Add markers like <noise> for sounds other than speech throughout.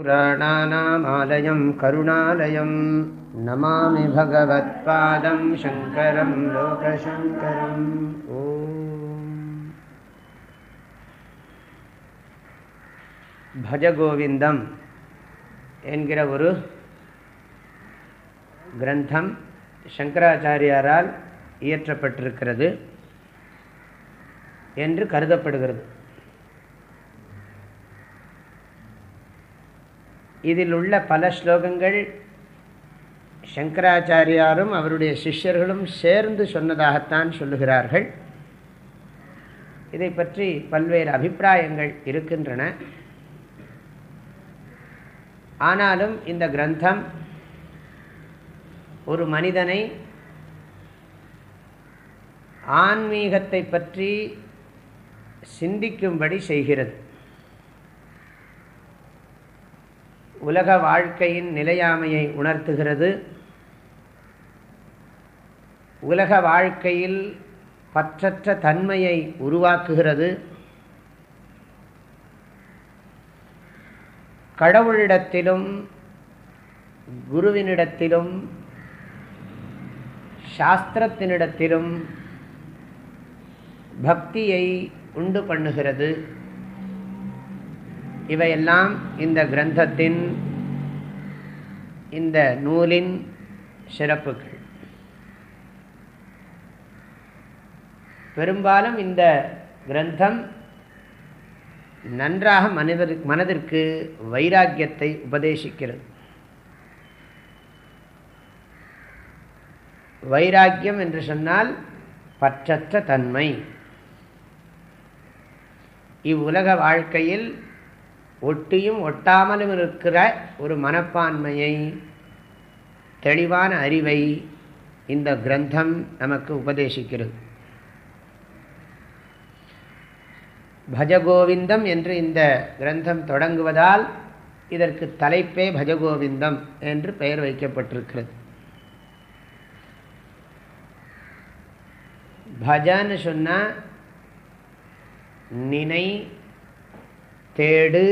पुराणानामालयं करुणालयं नमामि भगवत्पादं शङ्करं लोकशङ्करम् பஜகோவிந்தம் என்கிற ஒரு கிரந்தம் சங்கராச்சாரியாரால் இயற்றப்பட்டிருக்கிறது என்று கருதப்படுகிறது இதில் உள்ள பல ஸ்லோகங்கள் சங்கராச்சாரியாரும் அவருடைய சிஷ்யர்களும் சேர்ந்து சொன்னதாகத்தான் சொல்லுகிறார்கள். இதை பற்றி பல்வேறு அபிப்பிராயங்கள் இருக்கின்றன. ஆனாலும் இந்த கிரந்தம் ஒரு மனிதனை ஆன்மீகத்தை பற்றி சிந்திக்கும்படி செய்கிறது. உலக வாழ்க்கையின் நிலையாமையை உணர்த்துகிறது. உலக வாழ்க்கையில் பற்றற்ற தன்மையை உருவாக்குகிறது. கடவுளிடத்திலும் குருவினிடத்திலும் சாஸ்திரத்தினிடத்திலும் பக்தியை உண்டு பண்ணுகிறது. இவையெல்லாம் இந்த கிரந்தத்தின் இந்த நூலின் சிறப்புகள். பெரும்பாலும் இந்த கிரந்தம் நன்றாக மனிதர் மனதிற்கு வைராக்கியத்தை உபதேசிக்கிறது. வைராக்கியம் என்று சொன்னால் பற்றற்ற தன்மை. இவ்வுலக வாழ்க்கையில் ஒட்டியும் ஒட்டாமலும் இருக்கிற ஒரு மனப்பான்மையை தெளிவான அறிவை இந்த கிரந்தம் நமக்கு உபதேசிக்கிறது. பஜகோவிந்தம் என்று இந்த கிரந்தம் தொடங்குவதால் இதற்கு தலைப்பே பஜகோவிந்தம் என்று பெயர் வைக்கப்பட்டிருக்கிறது. பஜன்னு சொன்னால் நினை தேடு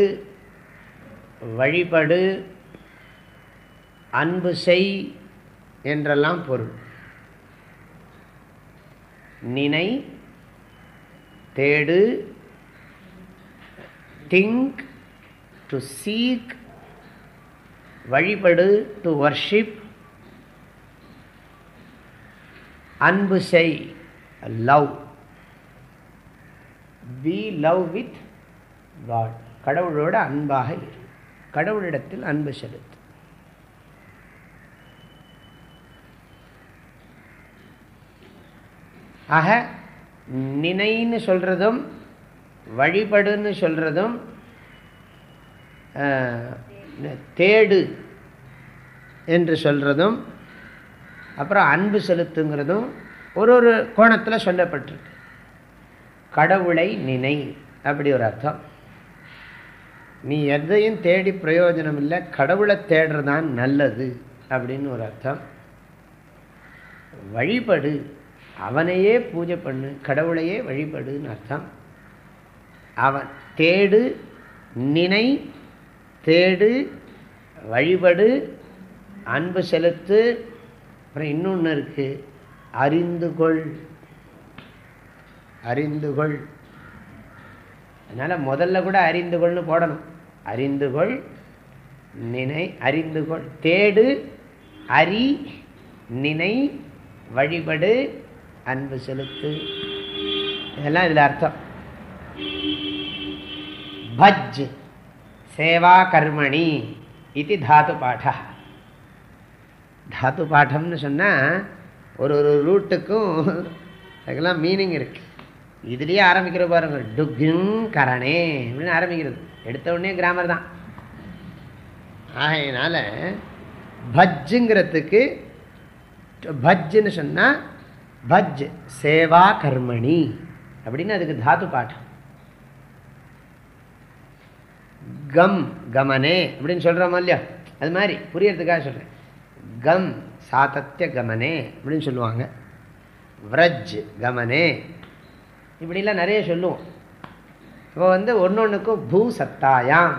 வழிபடு அன்பு செய் என்றெல்லாம் பொருள். நினை தேடு திங்க் டு சீக் வழிபடு டு வர்ஷிப் அன்பு செய் love be love with God கடவுளோட அன்பாக இரு. கடவுளிடத்தில் அன்பு செலுத்து. ஆக நினைன்னு சொல்கிறதும் வழிபடுன்னு சொல்கிறதும் தேடு என்று சொல்கிறதும் அப்புறம் அன்பு செலுத்துங்கிறதும் ஒரு ஒரு கோணத்தில் சொல்லப்பட்டிருக்கு. கடவுளை நினை அப்படி ஒரு அர்த்தம். நீ எதையும் தேடி பிரயோஜனம் இல்லை கடவுளை தேடுறதான் நல்லது அப்படின்னு ஒரு அர்த்தம். வழிபடு அவனையே பூஜை பண்ணு கடவுளையே வழிபடுன்னு அர்த்தம். அவன் தேடு நினை தேடு வழிபடு அன்பு செலுத்து அப்புறம் இன்னொன்று இருக்குது அறிந்து கொள். அறிந்து கொள். அதனால் முதல்ல கூட அறிந்து கொள்னு போடணும். அறிந்து கொள் நினை அறிந்து கொள். தேடு அறி நினை வழிபடு அன்பு செலுத்து. இதெல்லாம் இதில் அர்த்தம். பஜ் சேவா கர்மணி இது தாத்து பாடா தாத்து பாடம்னு சொன்னால் ஒரு ஒரு ரூட்டுக்கும் அதுக்கெல்லாம் மீனிங் இருக்குது இதுலேயே ஆரம்பிக்கிற பாருங்க டுகிங் கரணே அப்படின்னு ஆரம்பிக்கிறது. எடுத்த உடனே கிராமர் தான். ஆகையினால பஜ்ஜுங்கிறதுக்கு பஜ்ஜுன்னு சொன்னால் பஜ் சேவா கர்மணி அப்படின்னு அதுக்கு தாத்து பாட்டம் கம் கமனே அப்படின்னு சொல்கிறோமோ இல்லையா? அது மாதிரி புரியறதுக்காக சொல்கிறேன் கம் சாத்தத்திய கமனே அப்படின்னு சொல்லுவாங்க. விரஜ் கமனே இப்படிலாம் நிறைய சொல்லுவோம். இப்போ வந்து ஒன்று ஒன்றுக்கும் பூ சத்தாயாம்.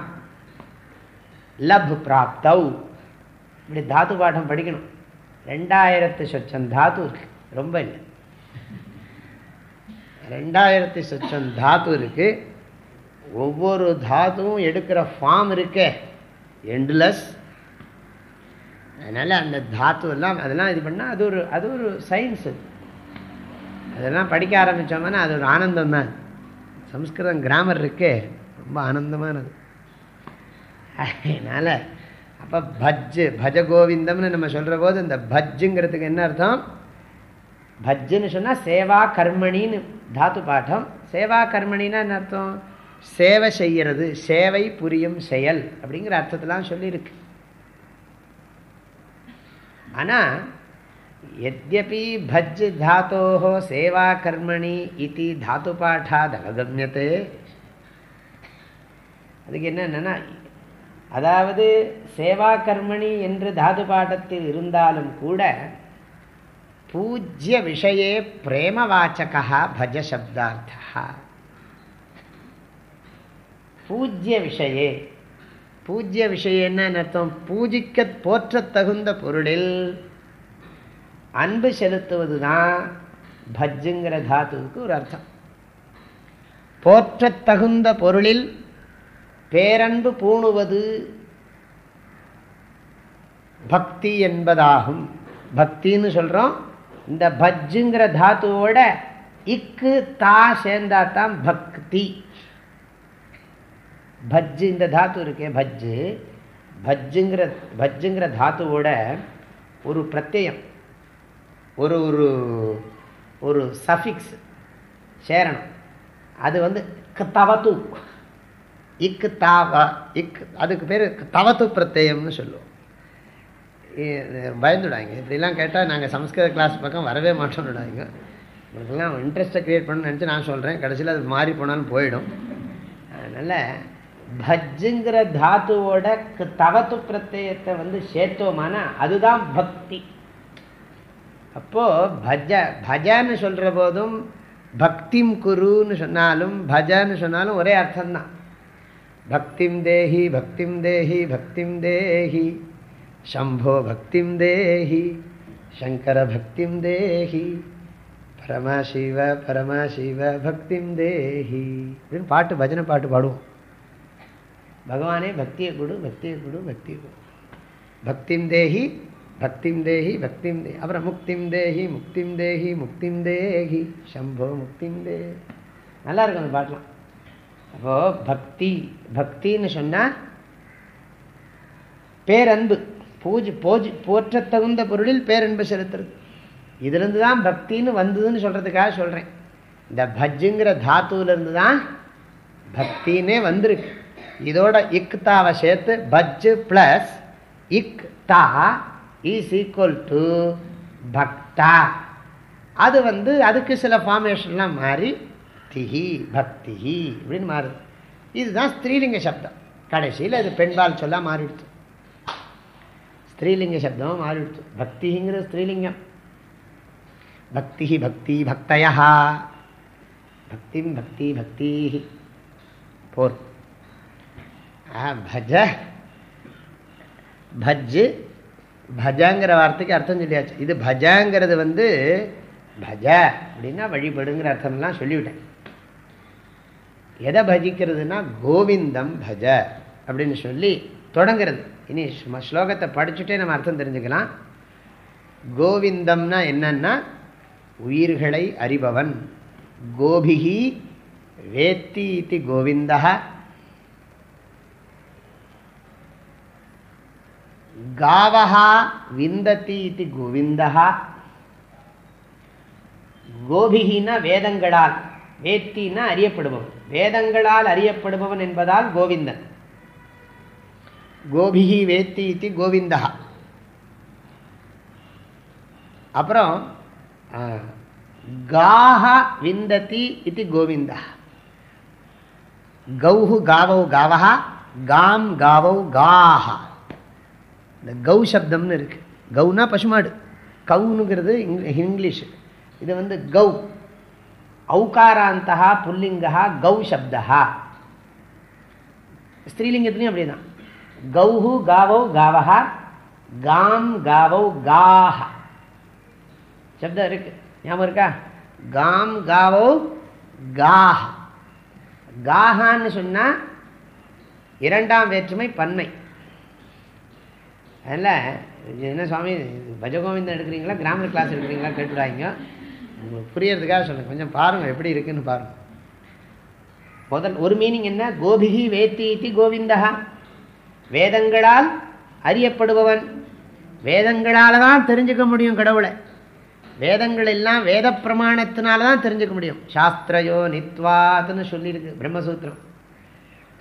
லப் பிராப்தவ் இப்படி தாத்து பாடம் படிக்கணும். ரெண்டாயிரத்து சொச்சம் தாத்து இருக்கு. ரொம்ப இல்லை. ரெண்டாயிரத்து சொச்சம் தாத்து இருக்கு. ஒவ்வொரு தாத்துவும் எடுக்கிற ஃபார்ம் இருக்கே. எண்ட்லெஸ் அதனால் அந்த தாத்து எல்லாம் அதெல்லாம் இது பண்ணால் அது ஒரு அது ஒரு சயின்ஸ் அதெல்லாம் படிக்க ஆரம்பித்தோம்னா அது ஒரு ஆனந்தம் தான். சம்ஸ்கிருதம் கிராமர் இருக்கே. ரொம்ப ஆனந்தமானது. அதனால் அப்போ பஜ்ஜு பஜ கோவிந்தம்னு நம்ம சொல்கிற போது இந்த பஜ்ஜுங்கிறதுக்கு என்ன அர்த்தம்? பஜ்ஜுன்னு சொன்னால் சேவா கர்மணின்னு தாத்து பாடம் சேவா கர்மணின்னா என்ன அர்த்தம்? சேவை செய்கிறது சேவை புரியும் செயல் அப்படிங்கிற அர்த்தத்தெல்லாம் சொல்லியிருக்கு. ஆனால் यद्यपि भज् धातोः सेवाकर्मणि इति धातुपाठाद् अवगम्यते அதுக்கு என்னென்னா அதாவது சேவா கர்மணி என்று தாது பாடத்தில் இருந்தாலும் கூட பூஜ்ய விஷயே பிரேமவாச்சகா பஜசப்தார்த்தா பூஜ்ய விஷயே பூஜ்ய விஷயம்னா அர்த்தம் பூஜிக்க போற்ற தகுந்த பொருளில் அன்பு செலுத்துவது தான் பஜ்ஜுங்கிற தாத்துவுக்கு ஒரு அர்த்தம். போற்றத்தகுந்த பொருளில் பேரன்பு பூணுவது பக்தி என்பதாகும். பக்தின்னு சொல்கிறோம் இந்த பஜ்ஜுங்கிற தாத்துவோட இக்கு தா சேர்ந்தா தான் பக்தி. பஜ்ஜு இந்த தாத்து இருக்கே பஜ்ஜு. பஜ்ஜுங்கிற பஜ்ஜுங்கிற தாத்துவோட ஒரு பிரத்யம் ஒரு ஒரு ஒரு சஃபிக்ஸ் சேரணும். அது வந்து தவத்து இக்கு தாவ இக் அதுக்கு பேர் தவத்து பிரத்யம்னு சொல்லுவோம். பயந்துடாங்க இப்படிலாம் கேட்டால் நாங்கள் சம்ஸ்கிருத கிளாஸ் பக்கம் வரவே மாட்டோம்னுடாங்க உங்களுக்குலாம் இன்ட்ரெஸ்ட்டை க்ரியேட் பண்ணணும்னு நினச்சி நான் சொல்கிறேன் கடைசியில் அது மாறி போனாலும் போயிடும். அதனால் பஜ்ஜுங்கிற தாத்துவோட தவத்து பிரத்யத்தை வந்து சேர்த்தோமானா அதுதான் பக்தி. அப்போது பஜ பஜன்னு சொல்கிற போதும் பக்திம் குருன்னு சொன்னாலும் பஜன்னு சொன்னாலும் ஒரே அர்த்தம்தான். பக்திம் தேஹி பக்திம் தேஹி பக்திம் தேஹி. சம்போ பக்திம் தேஹி சங்கர பக்திம் தேஹி. பரமசிவ பரமசிவ பக்திம் தேஹி. அப்படின்னு பாட்டு பஜனை பாட்டு பாடுவோம். பகவானே பக்தியை கொடு பக்தியை கொடு பக்தியை கொடு. பக்திம் தேஹி பக்திம் தேஹி பக்திம் தே அப்புறம் முக்திம் தேஹி முக்திம் தேஹி முக்திம் தேஹி சம்போ முக்திம் தே நல்லா இருக்கும் அந்த பாட்டெலாம். அப்போது பக்தி பக்தின்னு சொன்னால் பேரன்பு பூஜை போஜி போற்ற தகுந்த பொருளில் பேரன்பு செலுத்துறது. இதுலேருந்து தான் பக்தின்னு வந்ததுன்னு சொல்கிறதுக்காக சொல்கிறேன் இந்த பஜ்ஜுங்கிற தாத்துவிலேருந்து தான் பக்தின்னே வந்திருக்கு. இதோட இக் தாவை சேர்த்து பஜ்ஜு ப்ளஸ் இக் தா இஸ் ஈக்குவல் டு பக்தா அது வந்து அதுக்கு சில ஃபார்மேஷன்லாம் மாறி திஹி பக்திஹி இப்படின்னு மாறுது. இதுதான் ஸ்திரீலிங்க சப்தம். கடைசியில் அது பெண்பால் சொல்ல மாறிடுச்சு. ஸ்திரீலிங்க சப்தமாக மாறிடுச்சு. பக்திங்கிறது ஸ்திரீலிங்கம். பக்தி பக்தி பக்தயா. பக்திம் பக்தி பக்தி போர். பஜ. பஜ்ஜு பஜாங்கிற வார்த்தைக்கு அர்த்தம் சொல்லியாச்சு. இது பஜாங்கிறது வந்து பஜ அப்படின்னா வழிபடுங்கிற அர்த்தம்லாம் சொல்லிவிட்டேன். எதை பஜிக்கிறதுனா கோவிந்தம் பஜ அப்படின்னு சொல்லி தொடங்கிறது. இனி ஸ்லோகத்தை படிச்சுட்டே நம்ம அர்த்தம் தெரிஞ்சுக்கலாம். கோவிந்தம்னா என்னன்னா உயிர்களை அறிபவன். கோபிகி வேத்தி இது கோவிந்தா காவஹா விந்ததி இது கோவிந்தா கோபிகினா வேதங்களால் வேத்தினா அறியப்படுபவன்। வேதங்களால் அறியப்படுபவன் என்பதால் கோவிந்தன் கோபிகி வேத்தி இது கோவிந்தா அப்புறம் காஹ விந்ததி இது கோவிந்தா கௌஹு காவௌ காவஹா காம் காவௌ காஹா இந்த கௌ சப்தம்னு இருக்கு. கௌனா பசுமாடு. கவுனுங்கிறது இங்கிலீஷ். இது வந்து கௌ. ஔகாராந்தா புல்லிங்கா கௌ சப்தா ஸ்திரீலிங்கத்துலேயும் அப்படி தான் கௌஹு காவௌ காவஹா காம் காவௌ காஹ. சப்தம் இருக்கு. ஞாபகம் இருக்கா? காம் காவௌ காஹ. காஹான்னு சொன்னால் இரண்டாம் வேற்றுமை பன்மை. அதில் என்ன சுவாமி? பஜகோவிந்தம் எடுக்கிறீங்களா? கிராமர் கிளாஸ் எடுக்கிறீங்களா? கேட்டுடாங்க உங்களுக்கு புரியறதுக்காக சொல்லுங்கள் கொஞ்சம் பாருங்கள் எப்படி இருக்குன்னு பாருங்கள் முதல் ஒரு மீனிங் என்ன? கோபிகி வேத்தி இத்தி கோவிந்தா வேதங்களால் அறியப்படுபவன். வேதங்களால் தான் தெரிஞ்சுக்க முடியும் கடவுளை. வேதங்கள் எல்லாம் வேத பிரமாணத்தினால தான் தெரிஞ்சுக்க முடியும். சாஸ்திரயோ நித்வாத்துன்னு சொல்லியிருக்கு பிரம்மசூத்திரம்.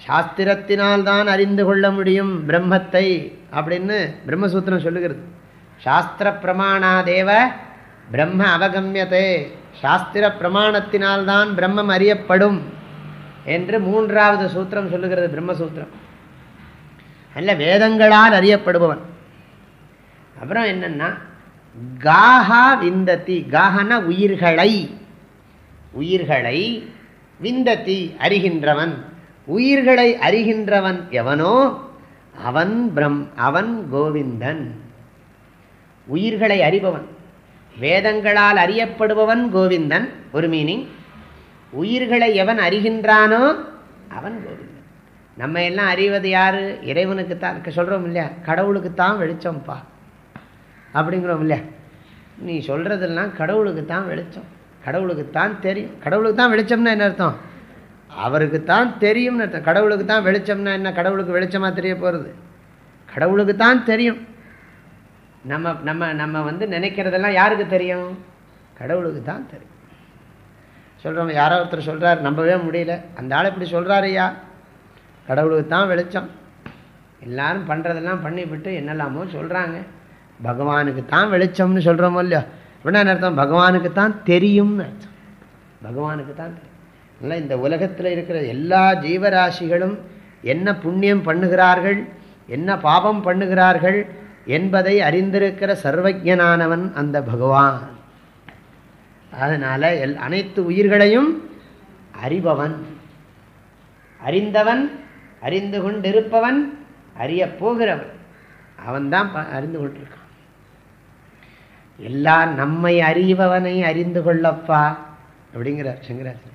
சாஸ்திரத்தினால் தான் அறிந்து கொள்ள முடியும் பிரம்மத்தை அப்படின்னு பிரம்மசூத்திரம் சொல்லுகிறது. சாஸ்திர பிரமாணாதேவ பிரம்ம அவகமியதே. சாஸ்திர பிரமாணத்தினால்தான் பிரம்மம் அறியப்படும் என்று மூன்றாவது சூத்திரம் சொல்லுகிறது பிரம்மசூத்திரம். அல்ல வேதங்களால் அறியப்படுபவன். அப்புறம் என்னன்னா காஹா விந்தத்தி காஹன உயிர்களை உயிர்களை விந்தத்தி அறிகின்றவன். உயிர்களை அறிகின்றவன் எவனோ அவன் பிரம் அவன் கோவிந்தன். உயிர்களை அறிபவன் வேதங்களால் அறியப்படுபவன் கோவிந்தன். ஒரு மீனிங் உயிர்களை எவன் அறிகின்றானோ அவன் கோவிந்தன். நம்ம எல்லாம் அறிவது யாரு? இறைவனுக்குத்தான். சொல்கிறோம் இல்லையா? கடவுளுக்குத்தான் வெளிச்சம்ப்பா. அப்படிங்கிறோம் இல்லையா? நீ சொல்கிறதெல்லாம் கடவுளுக்கு தான் வெளிச்சம். கடவுளுக்கு தான் தெரியும். கடவுளுக்கு தான் வெளிச்சம்னா என்ன அர்த்தம்? அவருக்கு தான் தெரியும்னு கடவுளுக்கு தான் வெளிச்சம்னா என்ன? கடவுளுக்கு வெளிச்சமாக தெரிய போகிறது கடவுளுக்கு தான் தெரியும். நம்ம நம்ம நம்ம வந்து நினைக்கிறதெல்லாம் யாருக்கு தெரியும்? கடவுளுக்கு தான் தெரியும். சொல்கிறோம் யாரோ ஒருத்தர் சொல்கிறார் நம்பவே முடியல. அந்த ஆள் இப்படி சொல்கிறாரையா கடவுளுக்கு தான் வெளிச்சம். எல்லாரும் பண்ணுறதெல்லாம் பண்ணிவிட்டு என்னெல்லாமோ சொல்கிறாங்க பகவானுக்கு தான் வெளிச்சம்னு சொல்கிறோமோ இல்லையோ? அப்படின்னா அர்த்தம்? பகவானுக்கு தான் தெரியும்னு அர்த்தம். பகவானுக்கு தான் தெரியும். அதனால் இந்த உலகத்தில் இருக்கிற எல்லா ஜீவராசிகளும் என்ன புண்ணியம் பண்ணுகிறார்கள் என்ன பாபம் பண்ணுகிறார்கள் என்பதை அறிந்திருக்கிற சர்வஜனானவன் அந்த பகவான். அதனால் எல் அனைத்து உயிர்களையும் அறிபவன். அறிந்தவன் அறிந்து கொண்டிருப்பவன் அறிய போகிறவன். அவன்தான் அறிந்து கொண்டிருக்கான். எல்லா நம்மை அறிபவனை அறிந்து கொள்ளப்பா அப்படிங்கிறார் சங்கராச்சாரியர்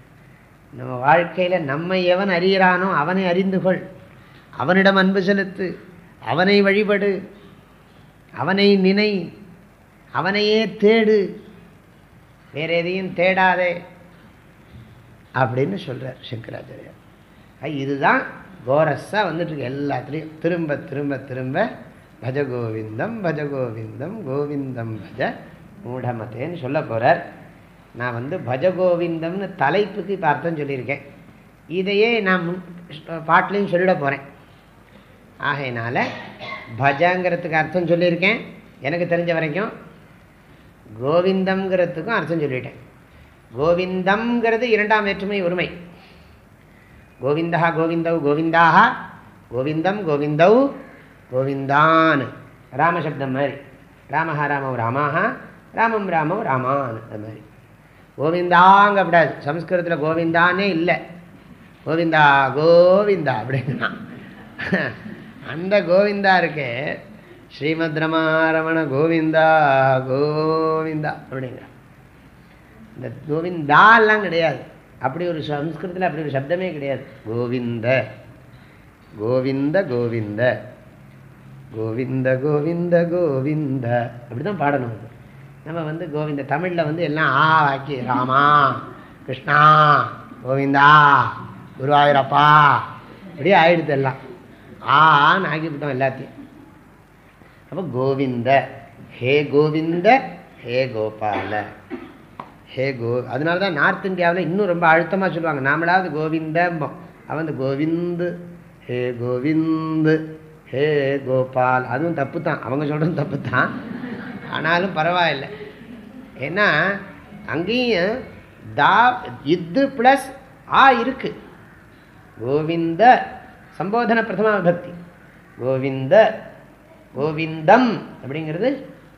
நம்ம வாழ்க்கையில் நம்மை எவன் அறிகிறானோ அவனை அறிந்து கொள். அவனிடம் அன்பு செலுத்து. அவனை வழிபடு. அவனை நினை. அவனையே தேடு. வேற எதையும் தேடாதே அப்படின்னு சொல்கிறார் சங்கராச்சாரியார். இதுதான் கோரஸாக வந்துட்டுருக்கு எல்லாத்துலேயும். திரும்ப திரும்ப திரும்ப பஜ கோவிந்தம் பஜ கோவிந்தம் கோவிந்தம் பஜ மூடமதேன்னு சொல்ல போகிறார் நான் வந்து பஜ கோவிந்தம்னு தலைப்புக்கு இப்போ அர்த்தம் சொல்லியிருக்கேன். இதையே நான் பாட்டிலையும் சொல்லிட போகிறேன் ஆகையினால பஜங்கிறதுக்கு அர்த்தம் சொல்லியிருக்கேன். எனக்கு தெரிஞ்ச வரைக்கும் கோவிந்தம்ங்கிறதுக்கும் அர்த்தம் சொல்லிட்டேன். கோவிந்தம்ங்கிறது இரண்டாம் வேற்றுமை ஒருமை கோவிந்தா கோவிந்தவ் கோவிந்தாக கோவிந்தம் கோவிந்தவ் கோவிந்தான். ராமசப்தம் மாதிரி. ராமஹா ராமவ் ராமாக ராமம் ராமவ் ராமான் அது மாதிரி. கோவிந்தாங்க அப்படியாது சம்ஸ்கிருதத்தில் கோவிந்தானே இல்லை. கோவிந்தா கோவிந்தா அப்படின்னா. அந்த கோவிந்தா இருக்கே. ஸ்ரீமத் ரமாரமண கோவிந்தா கோவிந்தா அப்படிங்க இந்த கோவிந்தாலாம் கிடையாது. அப்படி ஒரு சம்ஸ்கிருதத்தில் அப்படி ஒரு சப்தமே கிடையாது. கோவிந்த கோவிந்த கோவிந்த. கோவிந்த கோவிந்த கோவிந்த. அப்படி தான் பாடணும் அது. நம்ம வந்து கோவிந்த தமிழில் வந்து எல்லாம் ஆ வாக்கி ராமா கிருஷ்ணா கோவிந்தா குருவாயூரப்பா. இப்படியே ஆயிடுது எல்லாம். ஆன்னு ஆக்கிவிட்டோம் எல்லாத்தையும். அப்போ கோவிந்த ஹே கோவிந்த ஹே கோபால. ஹே கோ அதனால தான் நார்த் இந்தியாவில் இன்னும் ரொம்ப அழுத்தமாக சொல்லுவாங்க. நாமளாவது கோவிந்தம்போம். அவன் கோவிந்து ஹே கோவிந்து ஹே கோபால். அதுவும் தப்பு தான் அவங்க சொல்கிறது தப்பு தான் ஆனாலும் பரவாயில்லை. ஏன்னா அங்கேயும் தா இது ப்ளஸ் ஆ இருக்கு. கோவிந்த சம்போதன பிரதமா விபக்தி. கோவிந்த கோவிந்தம் அப்படிங்கிறது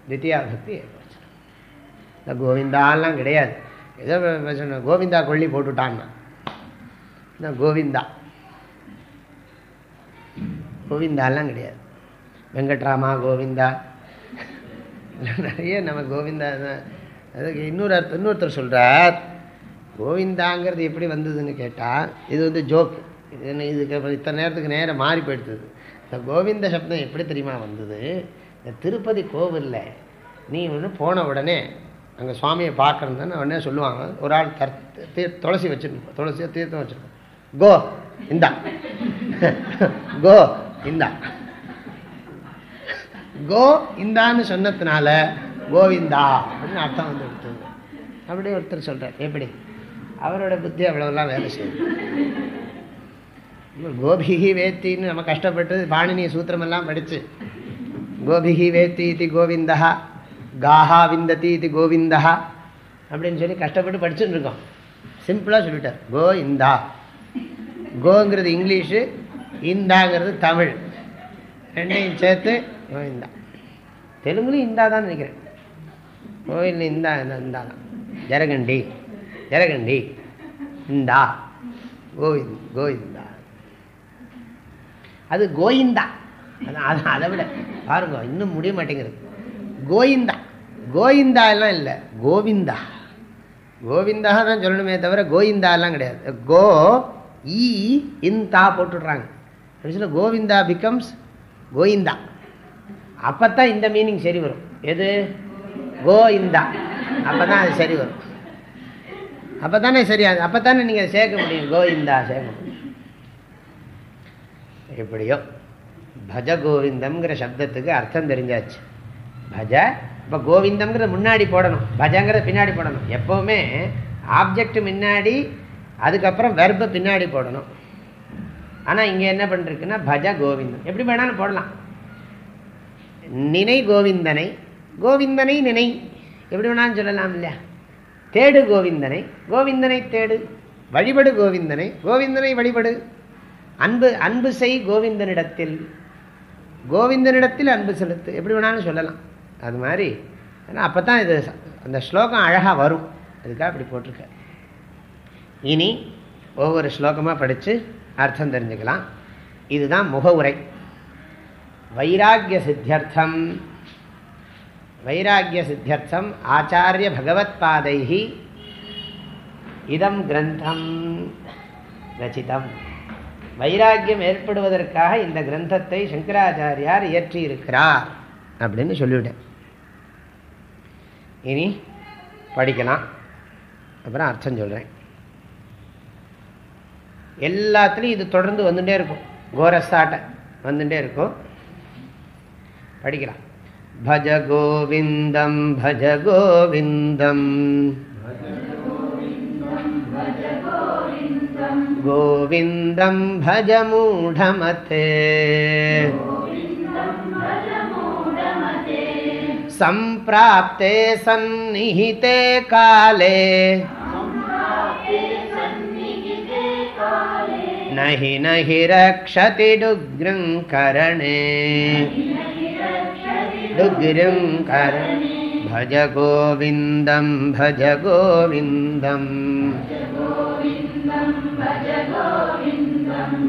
தித்தியா பக்தி இந்த கோவிந்தாலாம் கிடையாது. ஏதோ கோவிந்தா கொல்லி போட்டுட்டான்னா. கோவிந்தா. கோவிந்தாலாம் கிடையாது. வெங்கட்ராமா கோவிந்தா நிறைய நம்ம கோவிந்தா தான் அதுக்கு இன்னொரு அர்த்தம் இன்னொருத்தர் சொல்கிறார் கோவிந்தாங்கிறது எப்படி வந்ததுன்னு கேட்டால் இது வந்து ஜோக் இது இதுக்கு அப்புறம் இத்தனை நேரத்துக்கு நேரம் மாறி போயிடுது இந்த கோவிந்த சப்தம் எப்படி தெரியுமா வந்தது? இந்த திருப்பதி கோவிலில் நீ ஒன்று போன உடனே அங்கே சுவாமியை பார்க்கறதுன்னு உடனே சொல்லுவாங்க. ஒரு ஆள் தர் தீர் துளசி வச்சுருப்போம். துளசியை தீர்த்தம் வச்சுருப்போம். கோ இந்தா. <laughs> கோ இந்தா. கோ இந்தான்னு சொன்னதுனால கோவிந்தா அப்படின்னு அர்த்தம் வந்து எடுத்தது அப்படி ஒருத்தர் சொல்கிறார் எப்படி? அவரோட புத்தி அவ்வளோலாம் வேலை செய்யும். கோபிகி வேத்தின்னு நம்ம கஷ்டப்பட்டு பாணினி சூத்திரமெல்லாம் படித்து கோபிகி வேத்தி இது கோவிந்தா காஹா விந்ததி இது கோவிந்தா அப்படின்னு சொல்லி கஷ்டப்பட்டு படிச்சுட்டு இருக்கோம். சிம்பிளாக சொல்லிட்டார் கோ இந்தா கோங்கிறது இங்கிலீஷு இந்தாங்கிறது தமிழ். ரெண்டையும் சேர்த்து கோவிந்தா தெலுங்குலையும் இந்தா தான் நினைக்கிறேன். கோயில் இந்தா இந்தா தான் ஜரகண்டி ஜரகண்டி. இந்தா. கோவிந்த் கோவிந்தா அது கோயிந்தா. அது அதை விட பாருங்க இன்னும் முடிய மாட்டேங்கிறது கோயிந்தா. கோவிந்தா எல்லாம் இல்லை கோவிந்தா. கோவிந்தா தான் சொல்லணுமே தவிர கோவிந்தா எல்லாம் கிடையாது. கோ ஈ இந்தா போட்டுடுறாங்க. சொல்ல கோவிந்தா பிகம்ஸ் கோயிந்தா. அப்போ தான் இந்த மீனிங் சரி வரும். எது? கோவிந்தா. இந்தா அப்போ தான் அது சரி வரும். அப்போ தானே சரியாது. அப்போ தானே நீங்கள் சேர்க்க முடியும். கோவிந்தா சேர்க்க முடியும். எப்படியோ? பஜ கோவிந்தம்ங்கிற சப்தத்துக்கு அர்த்தம் தெரிஞ்சாச்சு. பஜ இப்போ கோவிந்தம்ங்கிறத முன்னாடி போடணும். பஜங்கிறத பின்னாடி போடணும். எப்போவுமே ஆப்ஜெக்ட் முன்னாடி அதுக்கப்புறம் வெர்பை பின்னாடி போடணும். ஆனால் இங்கே என்ன பண்ணிருக்குன்னா பஜ கோவிந்தம். எப்படி வேணாலும் போடலாம். நினை கோவிந்தனை கோவிந்தனை நினை எப்படி வேணாலும் சொல்லலாம் இல்லையா? தேடு கோவிந்தனை கோவிந்தனை தேடு வழிபடு கோவிந்தனை கோவிந்தனை வழிபடு. அன்பு அன்பு செய் கோவிந்தனிடத்தில். கோவிந்தனிடத்தில் அன்பு செலுத்து எப்படி வேணாலும் சொல்லலாம். அது மாதிரி. ஏன்னா அப்போ தான் இது அந்த ஸ்லோகம் அழகாக வரும். அதுக்காக அப்படி போட்டிருக்க இனி ஒவ்வொரு ஸ்லோகமாக படித்து அர்த்தம் தெரிஞ்சுக்கலாம். இதுதான் முகவுரை. வைராக்கிய சித்தியர்த்தம் வைராக்கிய சித்தியர்த்தம் ஆச்சாரிய பகவத்பாதை இதம் கிரந்தம் ரச்சிதம். வைராக்கியம் ஏற்படுவதற்காக இந்த கிரந்தத்தை சங்கராச்சாரியார் இயற்றியிருக்கிறார் அப்படின்னு சொல்லிவிட்டேன். இனி படிக்கலாம். அப்புறம் அர்த்தம் சொல்கிறேன் எல்லாத்துலேயும் இது தொடர்ந்து வந்துகிட்டே இருக்கும். கோரஸ்தாட்டை வந்துகிட்டே இருக்கும். படிக்கலாம் பஜ கோவிந்தம் பஜ கோவிந்தம் गोविन्दं भज मूढमते सम्प्राप्ते सन्निहिते काले नहि नहि रक्षति डुग्रङ्करणे डुग्रङ्करणे भज गोविन्दं भज गोविन्दम्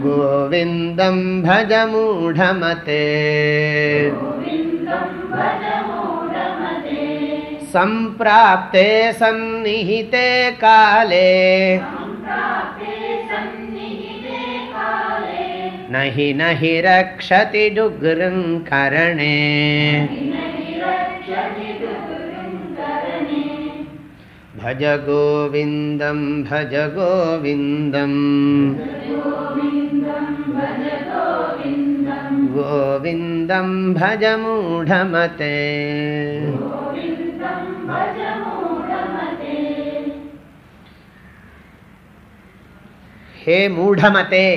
गोविन्दं भज मूढमते। सम्प्राप्ते सन्निहिते काले न हि रक्षति डुग्रङ्करणे भज गोविन्दं भज गोविन्दम् गोविन्दं भज मूढमते। हे मूढमते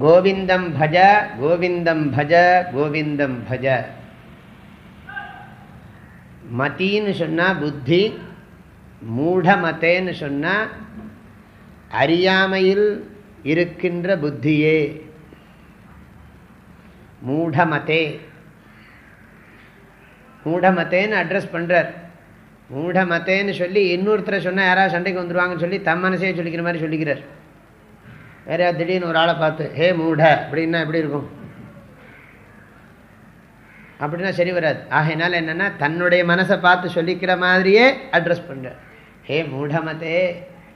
கோவிந்தம் பஜ கோவிந்தம் பஜ கோவிந்தம் பஜ. மத்தின்னு சொன்னால் புத்தி மூடமத்தேன்னு சொன்னால் அறியாமையில் இருக்கின்ற புத்தியே. மூடமதே. மூடமத்தேன்னு அட்ரஸ் பண்ணுறார் மூடமத்தேன்னு சொல்லி இன்னொருத்தரை சொன்னால் யாராவது சண்டைக்கு வந்துடுவாங்கன்னு சொல்லி தம் மனசே சொல்லிக்கிற மாதிரி சொல்லிக்கிறார். வேறையா திடீர்னு ஒரு ஆளை பார்த்து ஹே மூட அப்படின்னா எப்படி இருக்கும்? அப்படின்னா சரி வராது. ஆகையினால என்னென்னா தன்னுடைய மனசை பார்த்து சொல்லிக்கிற மாதிரியே அட்ரஸ் பண்ணுற ஹே மூடமதே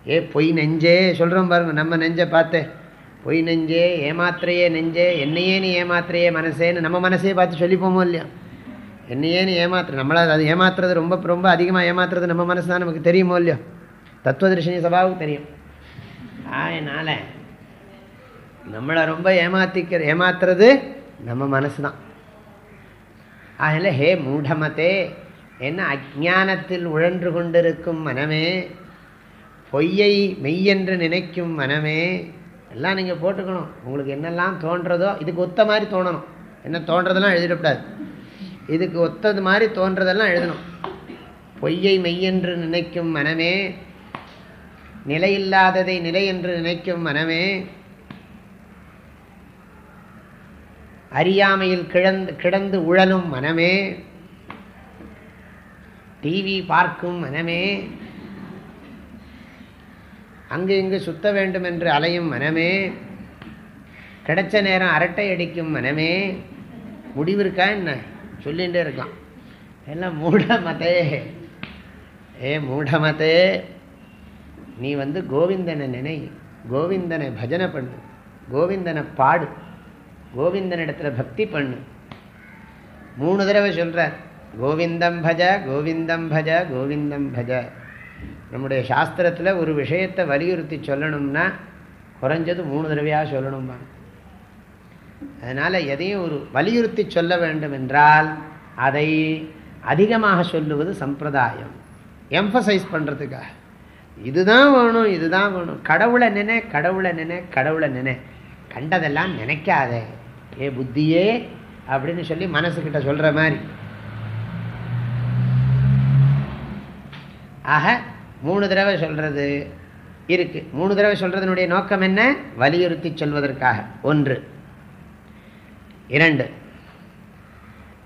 ஏ பொய் நெஞ்சே. சொல்கிறோம் பாருங்க நம்ம நெஞ்சை பார்த்து. பொய் நெஞ்சே ஏமாத்திரையே நெஞ்சே என்னையே நீ ஏமாத்திரையே மனசேன்னு நம்ம மனசே பார்த்து சொல்லிப்போமோ இல்லையா? என்னையே நீ ஏமாத்துற நம்மளை அது ஏமாத்துறது ரொம்ப ரொம்ப அதிகமாக ஏமாத்துறது நம்ம மனசு தான் நமக்கு தெரியுமோ இல்லையோ? தத்துவதர்ஷினி சபாவுக்கு தெரியும். அதனால் நம்மளை ரொம்ப ஏமாத்திக்கிற ஏமாத்துறது நம்ம மனசு தான் அதனால் ஹே மூடமதே என்ன அஜானத்தில் உழன்று கொண்டிருக்கும் மனமே பொய்யை மெய்யென்று நினைக்கும் மனமே எல்லாம் நீங்கள் போட்டுக்கணும். உங்களுக்கு என்னெல்லாம் தோன்றதோ இதுக்கு ஒத்த மாதிரி தோணணும். என்ன தோன்றதெல்லாம் எழுதிடக்கூடாது. இதுக்கு ஒத்தது மாதிரி தோன்றதெல்லாம் எழுதணும். பொய்யை மெய்யென்று நினைக்கும் மனமே நிலையில்லாததை நிலை என்று நினைக்கும் மனமே அறியாமையில் கிழந்து கிடந்து உழலும் மனமே. டிவி பார்க்கும் மனமே. அங்கு இங்கு சுத்த வேண்டும் என்று அலையும் மனமே. கிடைச்ச நேரம் அரட்டை அடிக்கும் மனமே. முடிவு இருக்கா என்ன? சொல்லிகிட்டே இருக்கான். எல்லாம் மூடமதே ஏ மூடமதே நீ வந்து கோவிந்தனை நினை கோவிந்தனை பஜனை பண்ணு கோவிந்தனை பாடு. கோவிந்தனிடத்தில் பக்தி பண்ணு. மூணு தடவை சொல்கிறார் கோவிந்தம் பஜ கோவிந்தம் பஜ கோவிந்தம் பஜ. நம்முடைய சாஸ்திரத்தில் ஒரு விஷயத்தை வலியுறுத்தி சொல்லணும்னா குறைஞ்சது மூணு தடவையாக சொல்லணுமா? அதனால் எதையும் ஒரு வலியுறுத்தி சொல்ல வேண்டும் என்றால் அதை அதிகமாக சொல்லுவது சம்பிரதாயம். எம்ஃபசைஸ் பண்ணுறதுக்காக இதுதான் வேணும் இதுதான் வேணும். கடவுளை நினை கடவுளை நினை கடவுளை நினை. கண்டதெல்லாம் நினைக்காதே. ஏ புத்தியே அப்படின்னு சொல்லி மனசுக்கிட்ட சொல்கிற மாதிரி. ஆக மூணு தடவை சொல்கிறது இருக்கு. மூணு தடவை சொல்கிறதுனுடைய நோக்கம் என்ன? வலியுறுத்தி சொல்வதற்காக. ஒன்று. இரண்டு.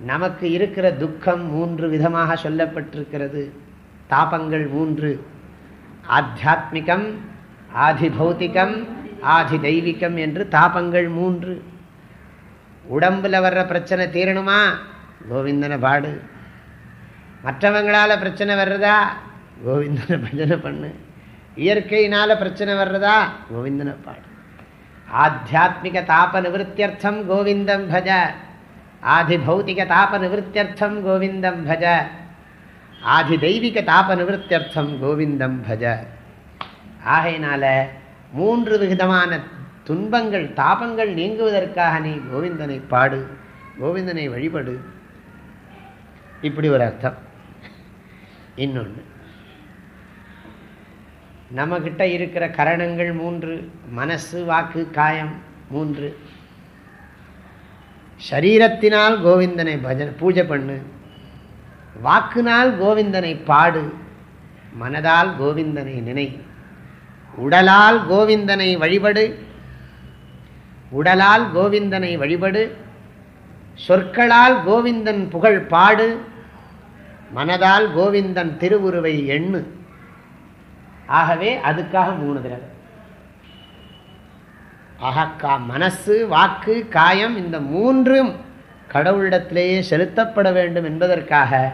நமக்கு இருக்கிற துக்கம் மூன்று விதமாக சொல்லப்பட்டிருக்கிறது. தாபங்கள் மூன்று. ஆத்தியாத்மிகம் ஆதி பௌத்திகம் ஆதி தெய்வீகம் என்று தாபங்கள் மூன்று. உடம்பில் வர்ற பிரச்சனை தீரணுமா? கோவிந்தனை பாடு. மற்றவங்களால் பிரச்சனை வர்றதா? கோவிந்தனை பஜனை பண்ணு. இயற்கையினால் பிரச்சனை வர்றதா? கோவிந்தனை பாடு. ஆத்தியாத்மிக தாப நிவத்தியர்த்தம் கோவிந்தம் பஜ. ஆதி பௌத்திக தாப நிவத்தியர்த்தம் கோவிந்தம் பஜ. ஆதி தெய்வீக தாப நிவத்தியர்த்தம் கோவிந்தம் பஜ. ஆகையினால மூன்று விதமான துன்பங்கள் தாபங்கள் நீங்குவதற்காக நீ கோவிந்தனை பாடு கோவிந்தனை வழிபடு. இப்படி ஒரு அர்த்தம். இன்னொன்று நம்மக்கிட்ட இருக்கிற கரணங்கள் மூன்று மனசு வாக்கு காயம் மூன்று. சரீரத்தினால் கோவிந்தனை பஜனை பூஜை பண்ணு. வாக்குனால் கோவிந்தனை பாடு. மனதால் கோவிந்தனை நினை. உடலால் கோவிந்தனை வழிபடு. உடலால் கோவிந்தனை வழிபடு சொற்களால் கோவிந்தன் புகழ் பாடு மனதால் கோவிந்தன் திருவுருவை எண்ணு. ஆகவே அதுக்காக மூணு தடவை. ஆகா மனசு வாக்கு காயம் இந்த மூன்றும் கடவுளிடத்திலேயே செலுத்தப்பட வேண்டும் என்பதற்காக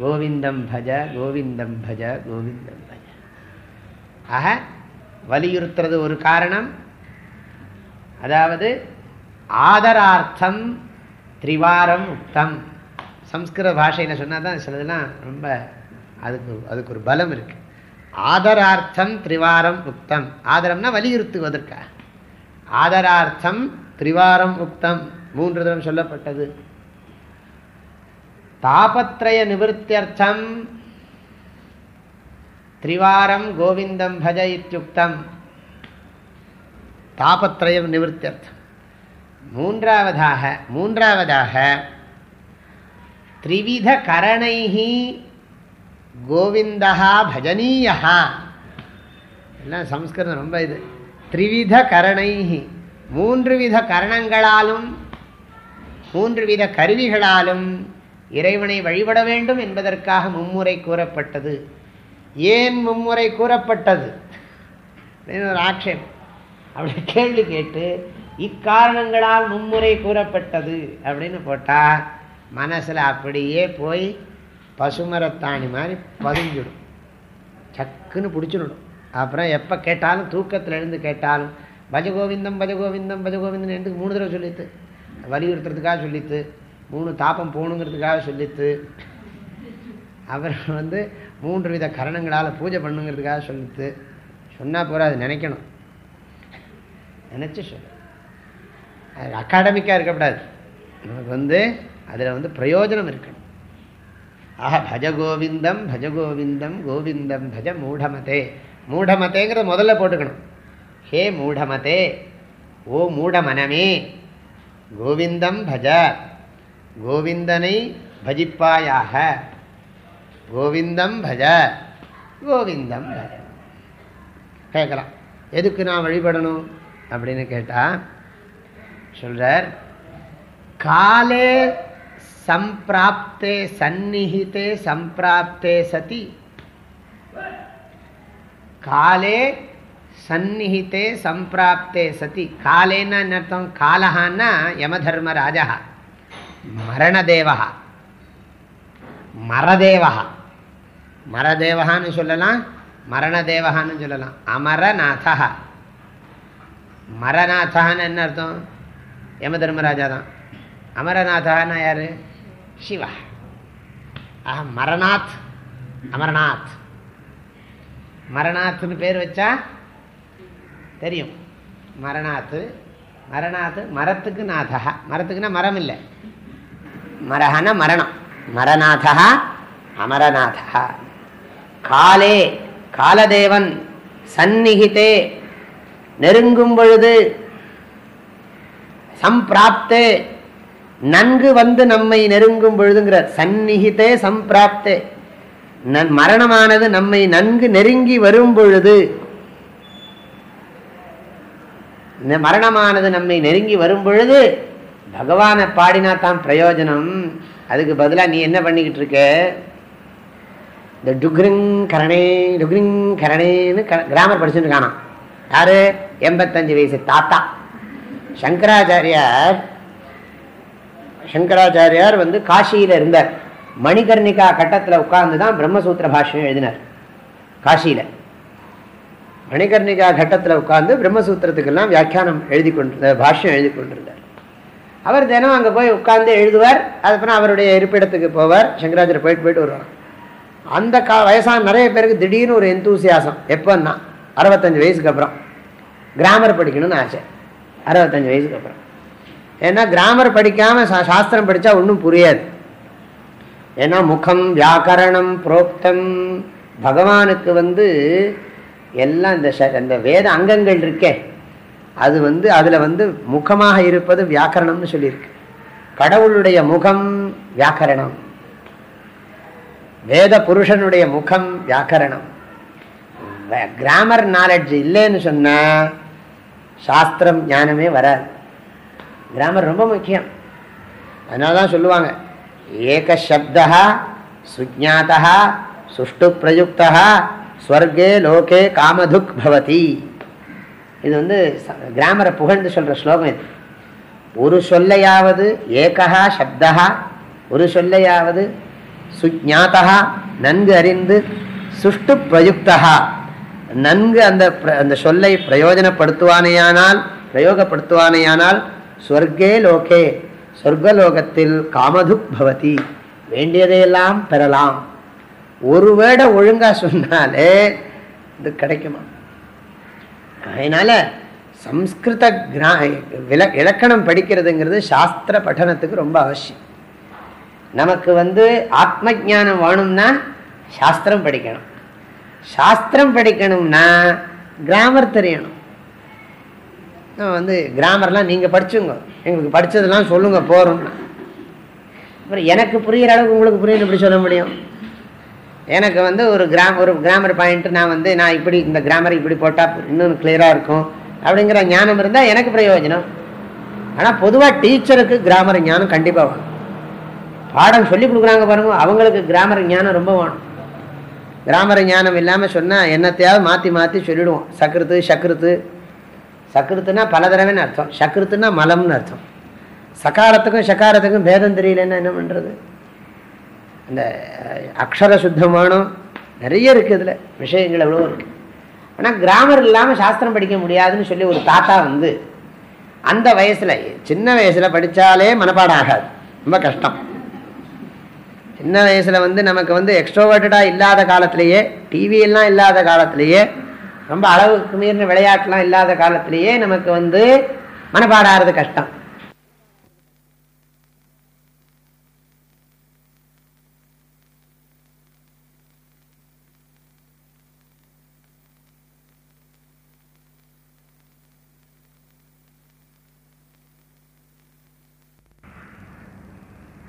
கோவிந்தம் பஜ கோவிந்தம் பஜ கோவிந்தம் பஜ. ஆக வலியுறுத்துறது ஒரு காரணம் அதாவது ஆதரார்த்தம் திரிவாரம் உக்தம். சம்ஸ்கிருத பாஷையில் சொன்னால் தான் சிலதெல்லாம் ரொம்ப அதுக்கு அதுக்கு ஒரு பலம் இருக்கு. ஆதரார்த்தம் திரிவாரம் உக்தம். ஆதரம்னா வலியுறுத்துவதற்காக ஆதரார்த்தம் திரிவாரம் உக்தம். மூன்று தரம் சொல்லப்பட்டது. தாபத்ரய நிவர்த்தியர்த்தம் திரிவாரம் கோவிந்தம் பஜ இத்தியுக்தம். தாபத்திரயம் நிவர்த்தியர்த்தம். மூன்றாவதாக மூன்றாவதாக த்ரிவித கரணைஹி கோவிந்தா பஜனீயா எல்லாம் சம்ஸ்கிருதம் ரொம்ப இது. த்ரிவித கரணைஹி மூன்று வித கரணங்களாலும் மூன்று வித கருவிகளாலும் இறைவனை வழிபட வேண்டும் என்பதற்காக மும்முறை கூறப்பட்டது. ஏன் மும்முறை கூறப்பட்டது? அப்படின்னு ஒரு ஆட்சேபம். அப்படி கேள்வி கேட்டு இக்காரணங்களால் மும்முறை கூறப்பட்டது அப்படின்னு போட்டால் மனசில் அப்படியே போய் பசுமரத்தாணி மாதிரி பதிஞ்சிடும். சக்குன்னு பிடிச்சிடணும். அப்புறம் எப்போ கேட்டாலும் தூக்கத்தில் எழுந்து கேட்டாலும் பஜகோவிந்தம் பஜகோவிந்தம் பஜகோவிந்தம் என்று மூணு தடவை சொல்லித்து வலியுறுத்துறதுக்காக சொல்லித்து மூணு தாப்பம் போகணுங்கிறதுக்காக சொல்லித்து அப்புறம் வந்து மூன்று வித கரணங்களால் பூஜை பண்ணுங்கிறதுக்காக சொல்லித்து சொன்னால் போகிற அது நினைக்கணும். நினச்சி சொல்லு. அது அகாடமிக்காக இருக்கக்கூடாது. நமக்கு வந்து அதில் வந்து பிரயோஜனம் இருக்கணும். ஆஹா பஜ கோவிந்தம் பஜ கோவிந்தம் கோவிந்தம் பஜ மூடமதே. மூடமதேங்கிறத முதல்ல போட்டுக்கணும். ஹே மூடமதே ஓ மூடமனமே. கோவிந்தம் பஜ கோவிந்தனை பஜிப்பாயாக. கோவிந்தம் பஜ கோவிந்தம் பஜ. கேட்கலாம். எதுக்கு நான் வழிபடணும்? அப்படின்னு கேட்டால் சொல்றார் காலே சம்பிராப்தே சந்நிஹிதே சம்பிராப்தே சதி. காலே சந்நிஹிதே சம்பிராப்தே சதி. காலேன்னா என்ன அர்த்தம்? காலஹான்னா யமதர்மராஜா மரணதேவா. மரதேவா. மரதேவகான்னு சொல்லலாம் மரணதேவகான்னு சொல்லலாம். அமரநாதா. மரநாதான்னு என்ன அர்த்தம். யம தர்மராஜா தான். அமரநாதான்னா யார்? சிவா. ஆஹா மரணாத் அமரநாத். மரணாத்னு பேர் வச்சா தெரியும். மரணாத்து மரணாத்து மரத்துக்கு நாதா. மரத்துக்குன்னா மரம் இல்லை. மரஹன மரணம். மரநாதா அமரநாதா. காலே காலதேவன் சந்நிகிதே நெருங்கும் பொழுது சம்பிராப்தே நன்கு வந்து நம்மை நெருங்கும் பொழுதுங்கிற சந்நிகிதே சம்பிராப்தே. நன் மரணமானது நம்மை நன்கு நெருங்கி வரும் பொழுது இந்த மரணமானது நம்மை நெருங்கி வரும் பொழுது பகவானை பாடினா தான் பிரயோஜனம். அதுக்கு பதிலாக நீ என்ன பண்ணிக்கிட்டு இருக்க? இந்த டுக்ரிங் கரணே டுக்ரிங் கரணேன்னு கிராமர் படிச்சுட்டு இருக்கானா யாரு? எண்பத்தஞ்சு வயசு தாத்தா. சங்கராச்சாரியார் சங்கராச்சாரியார் வந்து காசியில் இருந்தார். மணிகர்ணிகா கட்டத்தில் உட்கார்ந்து தான் பிரம்மசூத்திர பாஷ்யம் எழுதினார். காசியில். மணிகர்ணிகா கட்டத்தில் உட்கார்ந்து பிரம்மசூத்திரத்துக்கெல்லாம் வியாக்கியானம் எழுதி கொண்டு பாஷ்யம் எழுதி கொண்டிருந்தார். அவர் தினம் அங்கே போய் உட்கார்ந்து எழுதுவார். அதுக்கப்புறம் அவருடைய இருப்பிடத்துக்கு போவார். சங்கராச்சாரியர் போயிட்டு போயிட்டு வருவார். அந்த கா வயசான நிறைய பேருக்கு திடீர்னு ஒரு எந்தூசியாசம் எப்போன்னா அறுபத்தஞ்சு வயசுக்கு அப்புறம். கிராமர் படிக்கணும்னு ஆசை. அறுபத்தஞ்சு வயசுக்கு அப்புறம். ஏன்னா கிராமர் படிக்காமல் சா சாஸ்திரம் படித்தா ஒன்றும் புரியாது. ஏன்னா முகம் வியாக்கரணம் புரோக்தம் பகவானுக்கு வந்து எல்லாம் இந்த இந்த வேத அங்கங்கள் இருக்கே. அது வந்து அதில் வந்து முகமாக இருப்பது வியாக்கரணம்னு சொல்லியிருக்கு. கடவுளுடைய முகம் வியாக்கரணம் வேத புருஷனுடைய முகம் வியாக்கரணம் கிராமர் நாலெட்ஜ் இல்லைன்னு சொன்னால் சாஸ்திரம் ஞானமே வராது. கிராமர் ரொம்ப முக்கியம். அதனால தான் சொல்லுவாங்க ஏக சப்தா சுஜாத்தா சுஷ்டு பிரயுக்தா ஸ்வர்கே லோகே காமதுக் பவதி. இது வந்து கிராமரை புகழ்ந்து சொல்கிற ஸ்லோகம் இது. ஒரு சொல்லையாவது ஏகா சப்தா ஒரு சொல்லையாவது சுஜாத்தா நன்கு அறிந்து சுஷ்டு பிரயுக்தா நன்கு அந்த அந்த சொல்லை பிரயோஜனப்படுத்துவானேயானால் பிரயோகப்படுத்துவானேயானால் ஸ்வர்கே லோகே சொர்க்கலோகத்தில் காமதுக் பவதி வேண்டியதையெல்லாம் பெறலாம். ஒரு வேட ஒழுங்கா சொன்னாலே இது கிடைக்குமா? அதனால சம்ஸ்கிருத கிரா இலக்கணம் படிக்கிறதுங்கிறது சாஸ்திர பட்டனத்துக்கு ரொம்ப அவசியம். நமக்கு வந்து ஆத்ம ஜானம் வேணும்னா சாஸ்திரம் படிக்கணும். சாஸ்திரம் படிக்கணும்னா கிராமர் தெரியணும். வந்து கிராமர்லாம் நீங்கள் படிச்சுங்க எங்களுக்கு படித்ததெல்லாம் சொல்லுங்கள் போகிறோம்னா அப்புறம் எனக்கு புரிகிற அளவுக்கு உங்களுக்கு புரியணும் எப்படி சொல்ல முடியும்? எனக்கு வந்து ஒரு கிராம் ஒரு கிராமர் பாயிண்ட்டு நான் வந்து நான் இப்படி இந்த கிராமரை இப்படி போட்டால் இன்னும் கிளியராக இருக்கும். அப்படிங்கிற ஞானம் இருந்தால் எனக்கு பிரயோஜனம். ஆனால் பொதுவாக டீச்சருக்கு கிராமர் ஞானம் கண்டிப்பாக வேணும். பாடம் சொல்லி கொடுக்குறாங்க பாருங்க அவங்களுக்கு கிராமர் ஞானம் ரொம்ப வேணும். கிராமர ஞானம் இல்லாமல் சொன்னால் என்னத்தையாவது மாற்றி மாற்றி சொல்லிடுவோம். சக்கருத்து சக்கருத்து சக்கிருத்துனா பல தடவைன்னு அர்த்தம். சக்கிருத்துனா மலம்னு அர்த்தம். சகாரத்துக்கும் சகாரத்துக்கும் பேதம் தெரியலன்னா என்ன பண்ணுறது அந்த அக்ஷர சுத்தமானம் நிறைய இருக்குது இதில். விஷயங்கள் எவ்வளோ இருக்குது ஆனால் கிராமர் இல்லாமல் சாஸ்திரம் படிக்க முடியாதுன்னு சொல்லி ஒரு தாத்தா வந்து அந்த வயசில் சின்ன வயசில் படித்தாலே மனப்பாடம் ஆகாது. ரொம்ப கஷ்டம். சின்ன வயசில் வந்து நமக்கு வந்து எக்ஸ்ட்ரோவேர்டடாக இல்லாத காலத்திலேயே டிவியெல்லாம் இல்லாத காலத்திலேயே ரொம்ப அளவுக்கு மீறின விளையாட்டுலாம் இல்லாத காலத்திலேயே நமக்கு வந்து மனப்பாடாகிறது கஷ்டம்.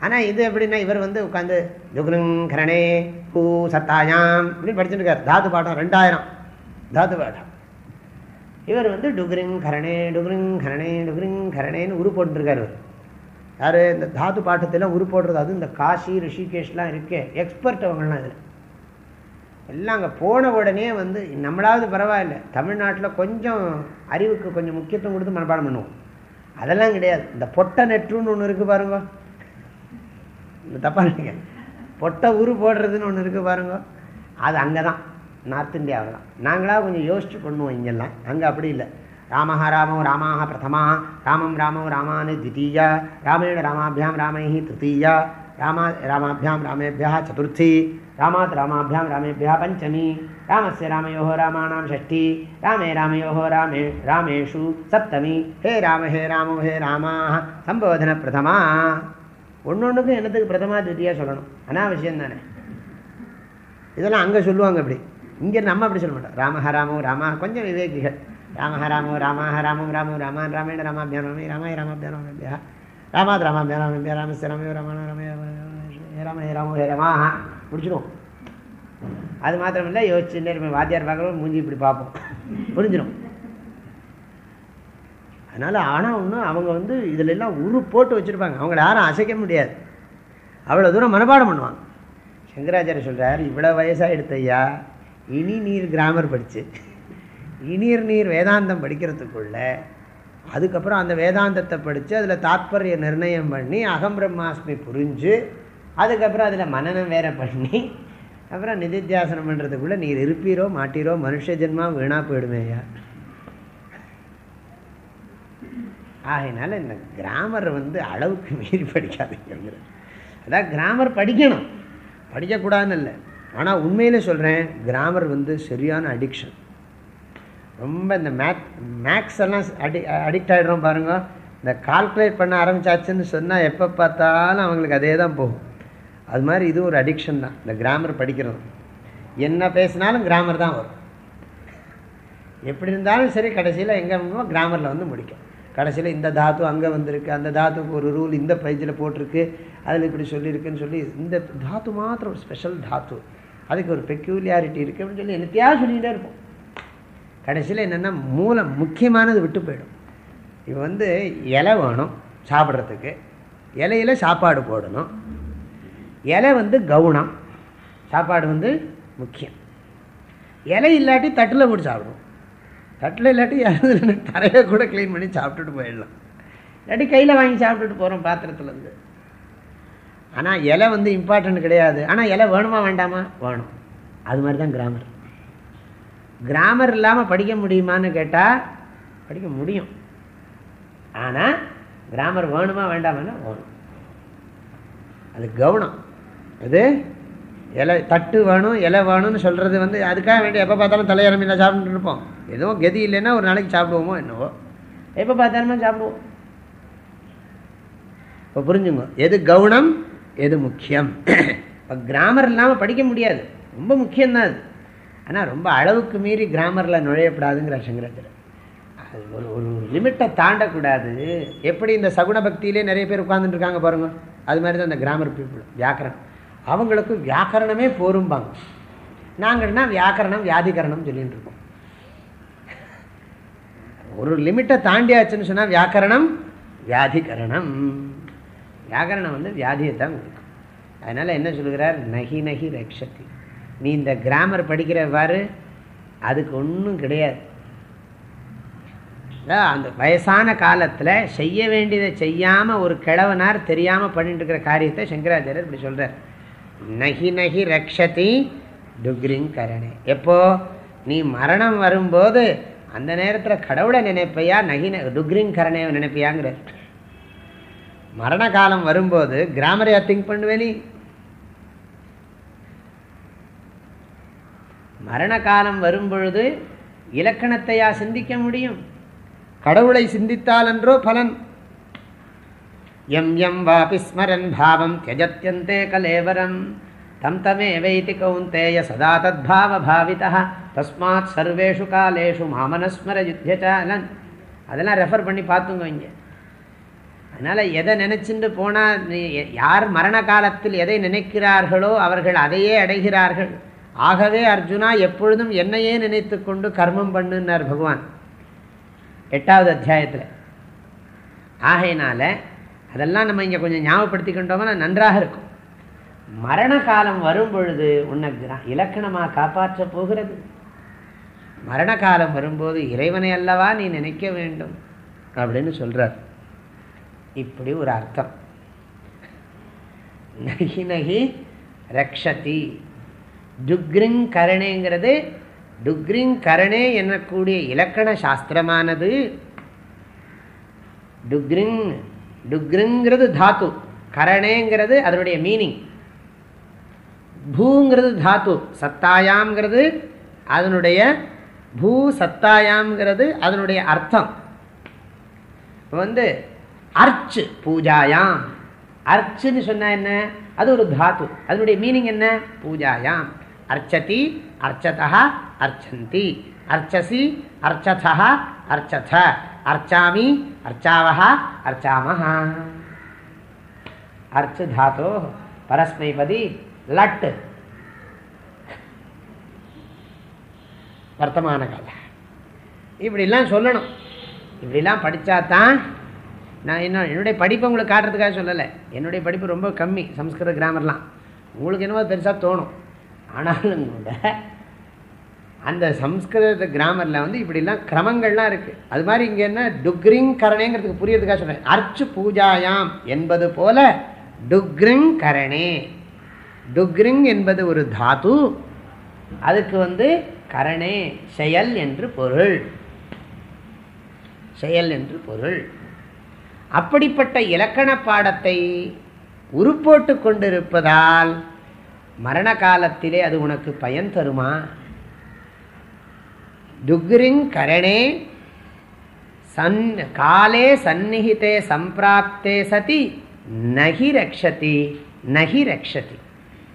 ஆனால் இது எப்படின்னா இவர் வந்து உட்காந்து துகுருங்கரணே பூ சத்தாயாம் அப்படின்னு படிச்சுட்டு இருக்கார் தாது பாடம் ரெண்டாயிரம். தாது பாடம். இவர் வந்து டுகுரிங் கரணே டுகுரிங் கரணே டுகுரிங் கரணேன்னு உரு போட்டுருக்கார் இவர். யார்? இந்த தாது பாட்டத்தெல்லாம் உரு போடுறது அது இந்த காசி ரிஷிகேஷ்லாம் இருக்கே எக்ஸ்பர்ட் அவங்களாம் இதில். எல்லாம் அங்கே போன உடனே வந்து நம்மளாவது பரவாயில்ல. தமிழ்நாட்டில் கொஞ்சம் அறிவுக்கு கொஞ்சம் முக்கியத்துவம் கொடுத்து மனப்பாடம் பண்ணுவோம். அதெல்லாம் கிடையாது. இந்த பொட்டை நெற்றுன்னு ஒன்று இருக்குது பாருங்க. தப்பா இல்லைங்க. பொட்டை உரு போடுறதுன்னு ஒன்று இருக்குது பாருங்க. அது அங்கே தான் நார்த் இந்தியாவில் தான் நாங்களாக கொஞ்சம் யோசிச்சு பண்ணுவோம் இங்கெல்லாம். அங்கே அப்படி இல்லை. ராமஹ ராமோ ராமாக பிரதமா ராமம் ராமோ ராமானு தித்தீயா ராமேண ராமாபியாம் ராமை திருத்தீயா ராமா ராமாபியாம் ராமேபியா சதுர்த்தி ராமாத் ராமாபியாம் ராமேபியா பஞ்சமி ராமஸ்ய ராமயோ ராமாணாம் ஷஷ்டி ராமே ராமயோ ராமே ராமேஷு சப்தமி ஹே ராம ஹே ராமோ ஹே ராமா சம்போதன பிரதமா. ஒன்று ஒன்றுக்கும் என்னத்துக்கு பிரதமா திருத்தியாக சொல்லணும். அனாவசியம் தானே இதெல்லாம் அங்கே சொல்லுவாங்க அப்படி. இங்கே நம்ம அப்படி சொல்ல மாட்டோம். ராமஹ ராமோ ராமா கொஞ்சம் விவேகிகள். ராமஹ ராமோ ராமஹ ராமம் ராமோ ராமான் ராமேண ராமாபியானமே ராமாய ராமாபியான் ராமா ராமாத் ராமாபியான் ராமஸ்ய ராமயோ ராமான ராமே ஹே ராம ஹே ராமோ ஹே ரமாஹா முடிச்சிடும் அது மாத்திரமில்லை யோசிச்சுட்டே இருப்பேன் வாத்தியார் பார்க்குறோம் மூஞ்சி இப்படி பார்ப்போம். புரிஞ்சிடும் அதனால் ஆனால் ஒன்று அவங்க வந்து இதில் எல்லாம் உரு போட்டு வச்சுருப்பாங்க. அவங்கள யாரும் அசைக்க முடியாது. அவ்வளோ தூரம் மனப்பாடம் பண்ணுவாங்க. சங்கராச்சாரிய சொல்கிறார் இவ்வளோ வயசாக எடுத்தையா இனி நீர் கிராமர் படித்து இனிர் நீர் வேதாந்தம் படிக்கிறதுக்குள்ள அதுக்கப்புறம் அந்த வேதாந்தத்தை படித்து அதில் தாத்பரிய நிர்ணயம் பண்ணி அகம் பிரம்மாஸ்மி புரிஞ்சு அதுக்கப்புறம் அதில் மனநம் வேற பண்ணி அப்புறம் நிதித்தியாசனம் பண்ணுறதுக்குள்ளே நீர் இருப்பீரோ மாட்டீரோ மனுஷ ஜென்மா வீணாக போயிடுமேயா? ஆகையினால இந்த கிராமர் வந்து அளவுக்கு மீறி படிக்காதீங்கிற அதான் கிராமர் படிக்கணும். படிக்கக்கூடாதுன்னு இல்லை. ஆனால் உண்மையில் சொல்கிறேன் கிராமர் வந்து சரியான அடிக்ஷன் ரொம்ப இந்த மேக் மேக்ஸ் எல்லாம் அடி அடிக்ட் ஆகிடுறோம் பாருங்க. இந்த கால்குலேட் பண்ண ஆரம்பிச்சாச்சுன்னு சொன்னால் எப்போ பார்த்தாலும் அவங்களுக்கு அதே தான் போகும். அது மாதிரி இது ஒரு அடிக்ஷன் தான். இந்த கிராமர் படிக்கிறது என்ன பேசினாலும் கிராமர் தான் வரும். எப்படி இருந்தாலும் சரி கடைசியில் எங்கே கிராமரில் வந்து முடிக்கும். கடைசியில் இந்த தாத்து அங்கே வந்திருக்கு அந்த தாத்துக்கு ஒரு ரூல் இந்த பேஜில் போட்டிருக்கு. அதில் இப்படி சொல்லியிருக்குன்னு சொல்லி இந்த தாத்து மாத்திரம் ஒரு ஸ்பெஷல் தாத்து. அதுக்கு ஒரு பெக்யூலியாரிட்டி இருக்குது அப்படின்னு சொல்லி என்னத்தையாவது சொல்லிகிட்டே இருப்போம். கடைசியில் என்னென்னா மூலம் முக்கியமானது விட்டு போயிடும். இப்போ வந்து இலை வேணும் சாப்பிட்றதுக்கு. இலையில சாப்பாடு போடணும். இலை வந்து கவுனம். சாப்பாடு வந்து முக்கியம். இலை இல்லாட்டி தட்டில் போட்டு சாப்பிடும் தட்டில் இல்லாட்டி யாரும் தரையை கூட க்ளீன் பண்ணி சாப்பிட்டுட்டு போயிடலாம். இல்லாட்டி கையில் வாங்கி சாப்பிட்டுட்டு போகிறோம் பாத்திரத்துலேருந்து ஆனால் இலை வந்து இம்பார்ட்டன்ட் கிடையாது. ஆனால் இலை வேணுமா வேண்டாமா? வேணும். அது மாதிரி தான் கிராமர் கிராமர் இல்லாமல் படிக்க முடியுமான்னு கேட்டால் படிக்க முடியும். ஆனால் கிராமர் வேணுமா வேண்டாமான்னா வேணும். அது கவனம். அது இலை தட்டு வேணும் இலை வேணும்னு சொல்கிறது வந்து அதுக்காக வேண்டிய எப்போ பார்த்தாலும் தலையரமையில் சாப்பிட்டுட்டு இருப்போம். எதுவும் கதி இல்லைன்னா ஒரு நாளைக்கு சாப்பிடுவோமோ என்னவோ. எப்போ பார்த்தாலுமே சாப்பிடுவோம். இப்போ புரிஞ்சுங்க. எது கவுனம் எது முக்கியம். இப்போ கிராமர் இல்லாமல் படிக்க முடியாது. ரொம்ப முக்கியம்தான் அது. ஆனால் ரொம்ப அளவுக்கு மீறி கிராமரில் நுழையப்படாதுங்கிற சங்கரத்தில் அது ஒரு ஒரு லிமிட்டை தாண்டக்கூடாது. எப்படி இந்த சகுன பக்தியிலே நிறைய பேர் உட்காந்துட்டு இருக்காங்க பாருங்க. அது மாதிரி தான் இந்த கிராமர் பீப்புள் வியாக்கரம். அவங்களுக்கு வியாக்கரணமே போரும்பாங்க. நாங்கள்னா வியாக்கரணம் வியாதிகரணம் சொல்லிகிட்டு இருக்கோம். ஒரு லிமிட்டை தாண்டியாச்சுன்னு சொன்னால் வியாக்கரணம் வியாதிகரணம். வியாக்கரணம் வந்து வியாதியை தான் கொடுக்கும். அதனால் என்ன சொல்கிறார் நகி நகி ரக்ஷதி. நீ இந்த கிராமர் படிக்கிறவாறு அதுக்கு ஒன்றும் கிடையாது. அந்த வயசான காலத்தில் செய்ய வேண்டியதை செய்யாமல் ஒரு கிழவனார் தெரியாமல் பண்ணிட்டு இருக்கிற காரியத்தை சங்கராச்சாரியர் இப்படி சொல்கிறார் நகி நகி ரக்ஷதி டுக்ரிங் கரணே. எப்போ? நீ மரணம் வரும்போது அந்த நேரத்தில் கடவுளை நினைப்பையா? நகி டுக்ரிங் கரணே நினைப்பையாங்கிற. மரண காலம் வரும்போது கிராமரையா திங்க் பண்ணுவே நீ? மரண காலம் வரும்பொழுது இலக்கணத்தையா சிந்திக்க முடியும்? கடவுளை சிந்தித்தாலன்றோ பலன்? எம் எம் வாபி ஸ்மரன் பாவம் தியஜத்தியந்தே கலேவரம் தம் தமேவைதி கௌந்தேய சதா தத்பாவபாவிதா தஸ்மாத் சர்வேஷு காலேஷு மாமனஸ்மர யுத்தியச்சாலன் அதெல்லாம் ரெஃபர் பண்ணி பார்த்துங்க இங்கே. அதனால் எதை நினச்சிட்டு போனால் யார் மரண காலத்தில் எதை நினைக்கிறார்களோ அவர்கள் அதையே அடைகிறார்கள். ஆகவே அர்ஜுனா எப்பொழுதும் என்னையே நினைத்து கொண்டு கர்மம் பண்ணுன்னார் பகவான். எட்டாவது அத்தியாயத்தில். ஆகையினால் அதெல்லாம் நம்ம இங்கே கொஞ்சம் ஞாபகப்படுத்திக்கிட்டோம்னா நன்றாக இருக்கும். மரண காலம் வரும் பொழுது உன்னை இலக்கணமாக காப்பாற்ற போகிறது. மரண காலம் வரும்போது இறைவனை அல்லவா நீ நினைக்க வேண்டும்? அப்படின்னு சொல்கிறார் இப்படி ஒரு அர்த்தம். நகி நகி ரக்ஷதி. டுக்ரிங் கரணேங்கிறது டுக்ரிங் கரணே எனக்கூடிய இலக்கண சாஸ்திரமானது. டுக்ரிங் டுக்ருங்கிறது தாத்து. கரணேங்கிறது அதனுடைய மீனிங் பூங்கிறது தாத்து. சத்தாயாம்ங்கிறது அதனுடைய பூ சத்தாயாம்ங்கிறது அதனுடைய அர்த்தம். வந்து அர்ச்சு பூஜாயாம். அர்ச்சுன்னு சொன்னால் என்ன? அது ஒரு தாத்து. அதனுடைய மீனிங் என்ன? பூஜாயாம். அர்ச்சதி அர்ச்சதா அர்ச்சந்தி. அர்ச்சசி அர்ச்சதா அர்ச்சத. அர்ச்சாமி அர்ச்சாவஹ அர்ச்சாமஹா அர்ச்சு தாத்தோ பரஸ்மைபதி லட் வர்த்தமான கால இப்படிலாம் சொல்லணும். இப்படிலாம் படித்தா தான் நான் என்ன என்னுடைய படிப்பை உங்களுக்கு காட்டுறதுக்காக சொல்லலை. என்னுடைய படிப்பு ரொம்ப கம்மி சம்ஸ்கிருத கிராமர்லாம் உங்களுக்கு என்னவோ பெருசாக தோணும். ஆனாலும் கூட அந்த சம்ஸ்கிருத கிராமரில் வந்து இப்படிலாம் கிரமங்கள்லாம் இருக்குது அது மாதிரி இங்கே என்ன? டுக்ரிங் கரணேங்கிறதுக்கு புரியறதுக்காக சொல்கிறேன் அர்ச்சு பூஜாயாம் என்பது போல டுக்ரிங் கரணே டுக்ரிங் என்பது ஒரு தாத்து அதுக்கு வந்து கரணே செயல் என்று பொருள். செயல் என்று பொருள். அப்படிப்பட்ட இலக்கண பாடத்தை உருப்போட்டு கொண்டிருப்பதால் மரண காலத்திலே அது உனக்கு பயன் தருமா? துக்ரிங் கரணே சன் காலே சந்நிகிதே சம்பிராப்தே சதி நகி ரக்ஷதி நகி ரக்ஷதி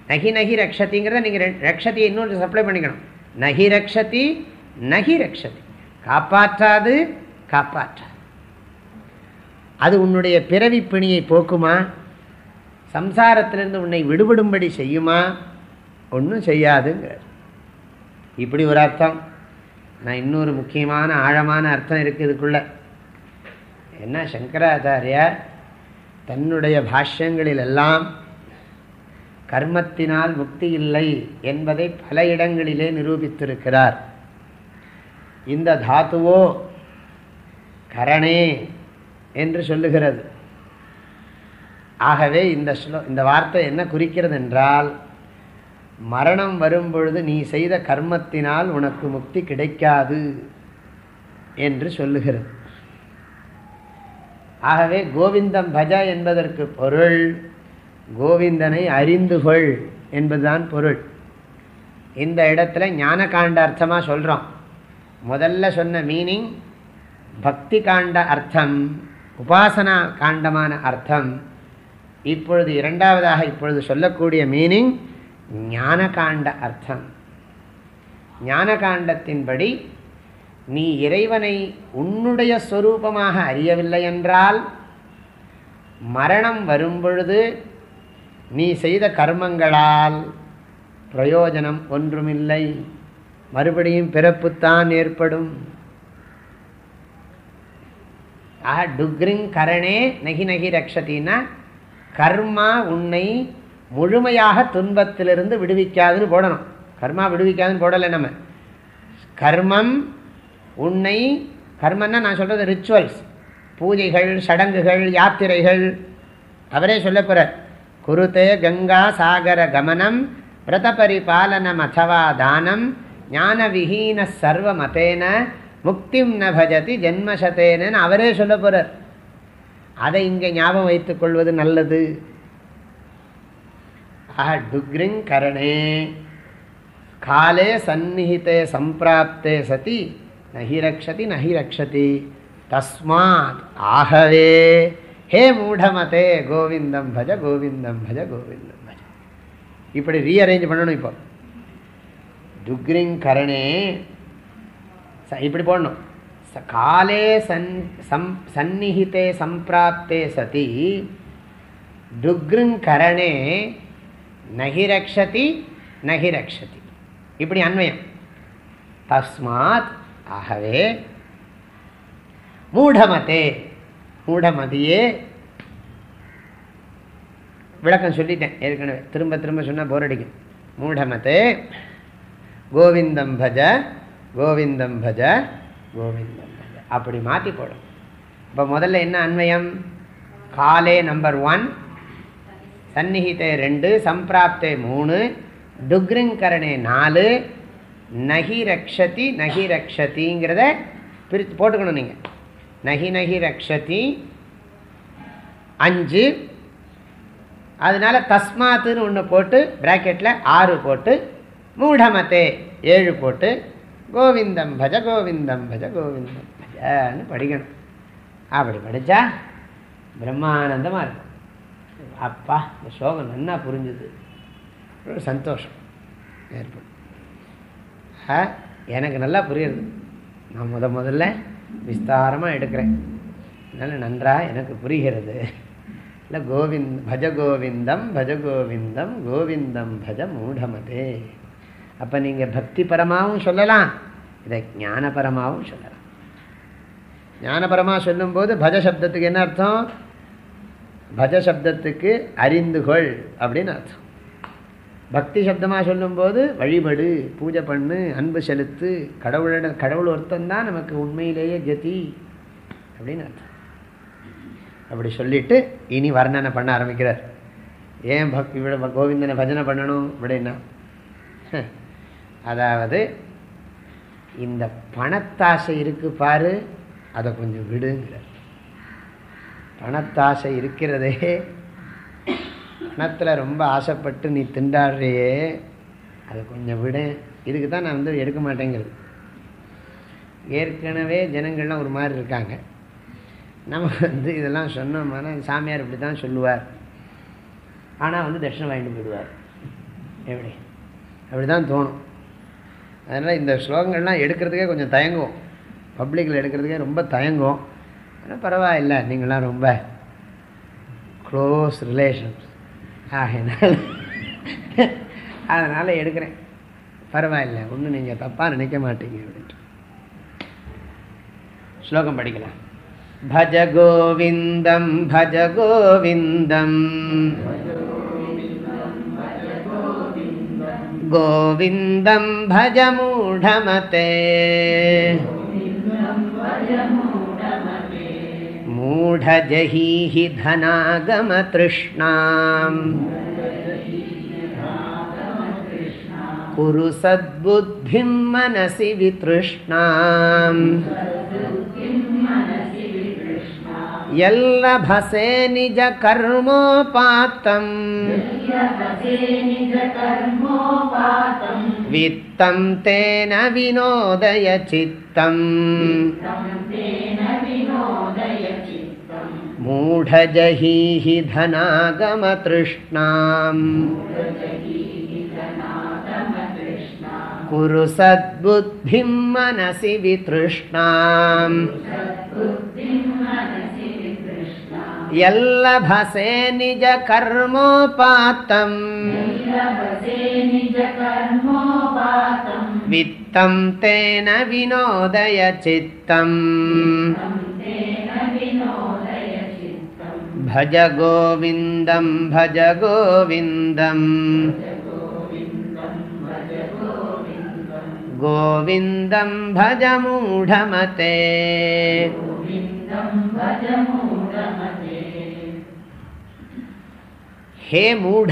நகி நகி ரக்ஷதிங்கிறத நீங்கள் ரக்ஷதி இன்னொன்று சப்ளை பண்ணிக்கணும். நகி ரக்ஷதி நகி ரக்ஷதி காப்பாற்றாது காப்பாற்றாது அது உன்னுடைய பிறவி பிணியை போக்குமா? சம்சாரத்திலிருந்து உன்னை விடுபடும்படி செய்யுமா? ஒன்றும் செய்யாதுங்கிறார். இப்படி ஒரு அர்த்தம். நான் இன்னொரு முக்கியமான ஆழமான அர்த்தம் இருக்குது இதுக்குள்ள. என்ன சங்கராச்சாரியார்? தன்னுடைய பாஷ்யங்களில் எல்லாம் கர்மத்தினால் முக்தி இல்லை என்பதை பல இடங்களிலே நிரூபித்திருக்கிறார். இந்த தாத்துவோ கரணே என்று சொல்லுகிறது. ஆகவே இந்த ஸ்லோ இந்த வார்த்தை என்ன குறிக்கிறது என்றால் மரணம் வரும் பொழுது நீ செய்த கர்மத்தினால் உனக்கு முக்தி கிடைக்காது என்று சொல்லுகிறது. ஆகவே கோவிந்தம் பஜ என்பதற்கு பொருள் கோவிந்தனை அறிந்து கொள் என்பதுதான் பொருள். இந்த இடத்துல ஞான காண்ட அர்த்தமாக சொல்கிறோம் முதல்ல சொன்ன மீனிங் பக்தி காண்ட அர்த்தம் உபாசனா காண்டமான அர்த்தம். இப்பொழுது இரண்டாவதாக இப்பொழுது சொல்லக்கூடிய மீனிங் ஞான காண்ட அர்த்தம். ஞானகாண்டத்தின்படி நீ இறைவனை உன்னுடைய ஸ்வரூபமாக அறியவில்லை என்றால் மரணம் வரும்பொழுது நீ செய்த கர்மங்களால் பிரயோஜனம் ஒன்றுமில்லை. மறுபடியும் பிறப்புத்தான் ஏற்படும். ஆஹா டுக்ரிங் கரணே நகி நகி ரக்ஷத்தின்னா கர்மா உன்னை முழுமையாக துன்பத்திலிருந்து விடுவிக்காதுன்னு போடணும். கர்மா விடுவிக்காதுன்னு போடலை நம்ம. கர்மம் உன்னை கர்மன்னா நான் சொல்கிறது ரிச்சுவல்ஸ் பூஜைகள் சடங்குகள் யாத்திரைகள். அவரே சொல்ல போகிறார் குருத்தே கங்கா சாகர கமனம் விரத பரிபாலனம் தானம் ஞான விஹீன சர்வ மதேன முக்திம் ந பஜதி ஜென்மசத்தேனன்னு அவரே சொல்ல போகிறார் அதை இங்கே ஞாபகம் வைத்துக்கொள்வது நல்லது. ஆஹா டுக்ரிங் கரணே காலே சந்நிஹிதே சம்பிராப்தே சதி நகி ரக்ஷதி நகி ரக்ஷதி. தஸ்மாத் ஆகவே. ஹே மூடமதே கோவிந்தம் பஜ கோவிந்தம் பஜ கோவிந்தம் பஜ. இப்படி ரீஅரேஞ்ச் பண்ணணும் இப்போ. துக்ரிங் கரணே இப்படி போடணும். காலே சன் சம் சந்நிஹிதே சம்பிராப்தே சதி டுக்ருங் கரணே நகிரக்ஷதி நகிரக்ஷதி. இப்படி அன்வயம். தஸ்மாத் ஆகவே மூடமதே மூடமதியே. விளக்கம் சொல்லிட்டேன் ஏற்கனவே. திரும்ப திரும்ப சொன்னால் போர் அடிக்கும். மூடமதே கோவிந்தம் பஜ கோவிந்தம் பஜ கோவிந்தம் பஜ. அப்படி மாற்றி போடும். இப்போ முதல்ல என்ன அன்வயம்? காலே நம்பர் ஒன் சந்நிகிதே ரெண்டு சம்பிராப்தே மூணு டுக்ரிங்கரணே நாலு நகி ரக்ஷதி நகி ரக்ஷதிங்கிறத பிரித்து போட்டுக்கணும் நீங்கள் நகி நகி ரக்ஷதி அஞ்சு. அதனால தஸ்மாத்துன்னு ஒன்று போட்டு ப்ராக்கெட்டில் ஆறு போட்டு மூடமத்தே ஏழு போட்டு கோவிந்தம் பஜ கோவிந்தம் பஜ கோவிந்தம் பஜன்னு படிக்கணும். அப்படி படித்தா பிரம்மானந்தமாக இருக்கும். அப்பா இந்த ஸ்லோகம் நன்னா புரிஞ்சுது. ஒரு சந்தோஷம் ஏற்படும். எனக்கு நல்லா புரியுது. நான் முத முதல்ல விஸ்தாரமாக எடுக்கிறேன். அதனால் நன்றாக எனக்கு புரிகிறது. இல்லை கோவிந்த் பஜ கோவிந்தம் பஜ கோவிந்தம் கோவிந்தம் பஜ மூடமதே அப்போ நீங்கள் பக்திபரமாகவும் சொல்லலாம் இதை ஞானபரமாகவும் சொல்லலாம். ஞானபரமாக சொல்லும்போது பஜ சப்தத்துக்கு என்ன அர்த்தம்? பஜ சப்தத்துக்கு அறிந்துகொள் அப்படின்னு அர்த்தம். பக்தி சப்தமாக சொல்லும்போது வழிபடு பூஜை பண்ணு அன்பு செலுத்து கடவுளிட கடவுள் ஒருத்தன் தான் நமக்கு உண்மையிலேயே கதி அப்படின்னு அர்த்தம். அப்படி சொல்லிட்டு இனி வர்ணனை பண்ண ஆரம்பிக்கிறார். ஏன் பக்தி விட கோவிந்தனை பஜனை பண்ணணும் அப்படின்னா? அதாவது இந்த பணத்தாசை இருக்கு பாரு அதை கொஞ்சம் விடுங்கிறார். பணத்தாசை இருக்கிறதே. பணத்தில் ரொம்ப ஆசைப்பட்டு நீ திண்டாடுறியே. அதை கொஞ்சம் விட. இதுக்கு தான் நான் வந்து எடுக்க மாட்டேங்கிறது. ஏற்கனவே ஜனங்கள்லாம் ஒரு மாதிரி இருக்காங்க. நம்ம வந்து இதெல்லாம் சொன்னோம்னா சாமியார் இப்படி தான் சொல்லுவார். ஆனால் வந்து தர்ஷனம் வாங்கிட்டு போயிடுவார். எப்படி? அப்படி தான் தோணும். அதனால் இந்த ஸ்லோகங்கள்லாம் எடுக்கிறதுக்கே கொஞ்சம் தயங்குவோம். பப்ளிக்கில் எடுக்கிறதுக்கே ரொம்ப தயங்குவோம். ஆனால் பரவாயில்ல நீங்களாம் ரொம்ப க்ளோஸ் ரிலேஷன்ஸ் ஆகையினால அதனால் எடுக்கிறேன் பரவாயில்ல ஒன்றும் நீங்கள் தப்பாக நினைக்க மாட்டீங்க அப்படின்ட்டு ஸ்லோகம் படிக்கலாம் भज गोविन्दं भज गोविन्दम् गोविन्दं भज मूढमते मूढजहीहि धनागमतृष्णाम्। कुरु सद्बुद्धिं मनसि वितृष्णाम्। यल्लभसे निजकर्मोपात्तम् वित्तं तेन विनोदय चित्तम् मूढजहीहि धनागमतृष्णाम्। कुरु सद्बुद्धिं मनसि वितृष्णाम्। यल्लभसे निजकर्मोपात्तम् वित्तं तेन विनोदय चित्तम् भज गोविन्दं भज गोविन्दम् गोविन्दं भज मूढमते ஹே மூட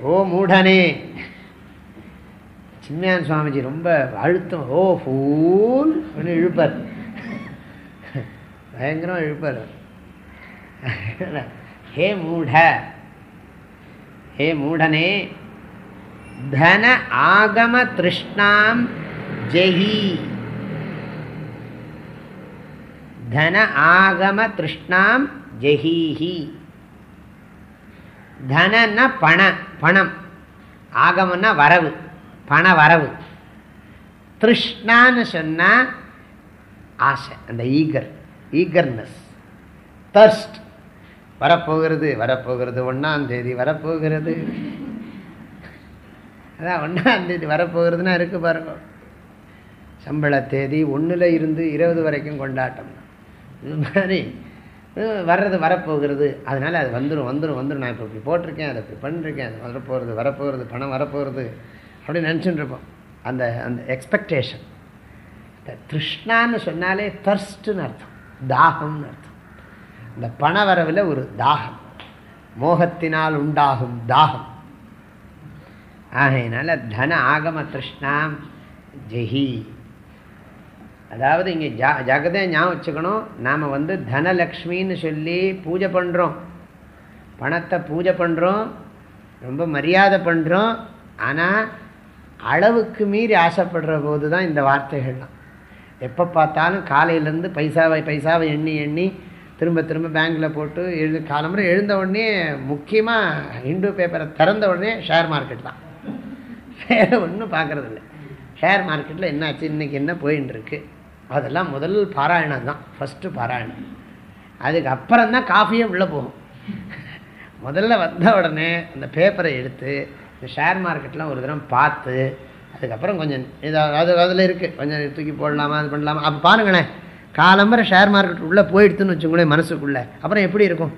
ஓ மூடனே சின்மயான் சுவாமிஜி ரொம்ப அழுத்தம் ஓ ஃபூல் இழுப்பார் பயங்கரம் இழுப்பார் ஹே மூட ஹே மூடனே தன ஆகம திருஷ்ணாம் ஜெயி தன ஆகம திருஷ்ணாம் ஜெஹீஹி தனன்னா பண பணம் ஆகமன்னா வரவு பண வரவு திருஷ்ணான்னு சொன்னா ஆசை அந்த ஈகர் ஈகர்னஸ் தர்ஸ்ட் வரப்போகிறது வரப்போகிறது ஒன்றாம் தேதி வரப்போகிறது. அதான் ஒன்றாம் தேதி வரப்போகிறதுனா இருக்கு பாருங்க. சம்பள தேதி ஒன்றில் இருந்து இருபது வரைக்கும் கொண்டாட்டம். இது மாதிரி வர்றது வரப்போகிறது. அதனால் அது வந்துடும் வந்துடும் வந்துடும் நான் இப்போ இப்படி போட்டிருக்கேன் அதை இப்படி பண்ணிருக்கேன் அது வரப்போகிறது வரப்போகிறது பணம் வரப்போகிறது அப்படின்னு நினச்சிட்டு இருப்போம். அந்த அந்த எக்ஸ்பெக்டேஷன் திருஷ்ணான்னு சொன்னாலே தர்ஸ்ட்டுன்னு அர்த்தம் தாகம்னு அர்த்தம். இந்த பண வரவில் ஒரு தாகம். மோகத்தினால் உண்டாகும் தாகம். ஆகையினால தன ஆகம திருஷ்ணாம் ஜெஹி. அதாவது இங்கே ஜா ஜகதே ஞாபகம் வச்சுக்கணும். நாம் வந்து தனலக்ஷ்மின்னு சொல்லி பூஜை பண்ணுறோம் பணத்தை பூஜை பண்ணுறோம் ரொம்ப மரியாதை பண்ணுறோம் ஆனால் அளவுக்கு மீறி ஆசைப்படுற போது தான் இந்த வார்த்தைகள்லாம். எப்போ பார்த்தாலும் காலையிலேருந்து பைசாவை பைசாவை எண்ணி எண்ணி திரும்ப திரும்ப பேங்க்கில் போட்டு எழுது காலம்புரை எழுந்த உடனே முக்கியமாக ஹிந்து பேப்பரை திறந்த உடனே ஷேர் மார்க்கெட் தான். வேறு ஒன்றும் பார்க்குறதில்ல ஷேர் மார்க்கெட்டில் என்னாச்சு? இன்றைக்கி என்ன போயின்னு அதெல்லாம் முதல் பாராயணம் தான். ஃபஸ்ட்டு பாராயணம். அதுக்கு அப்புறம் தான் காஃபியே உள்ளே போகும். முதல்ல வந்த உடனே அந்த பேப்பரை எடுத்து இந்த ஷேர் மார்க்கெட்லாம் ஒரு தரம் பார்த்து அதுக்கப்புறம் கொஞ்சம் இதாக அது அதில் இருக்குது கொஞ்சம் தூக்கி போடலாமா அது பண்ணலாமா? அப்போ பாருங்களேன். காலம்பரை ஷேர் மார்க்கெட் உள்ளே போயிடுத்துன்னு வச்சுக்கோங்களேன் மனசுக்குள்ளே. அப்புறம் எப்படி இருக்கும்?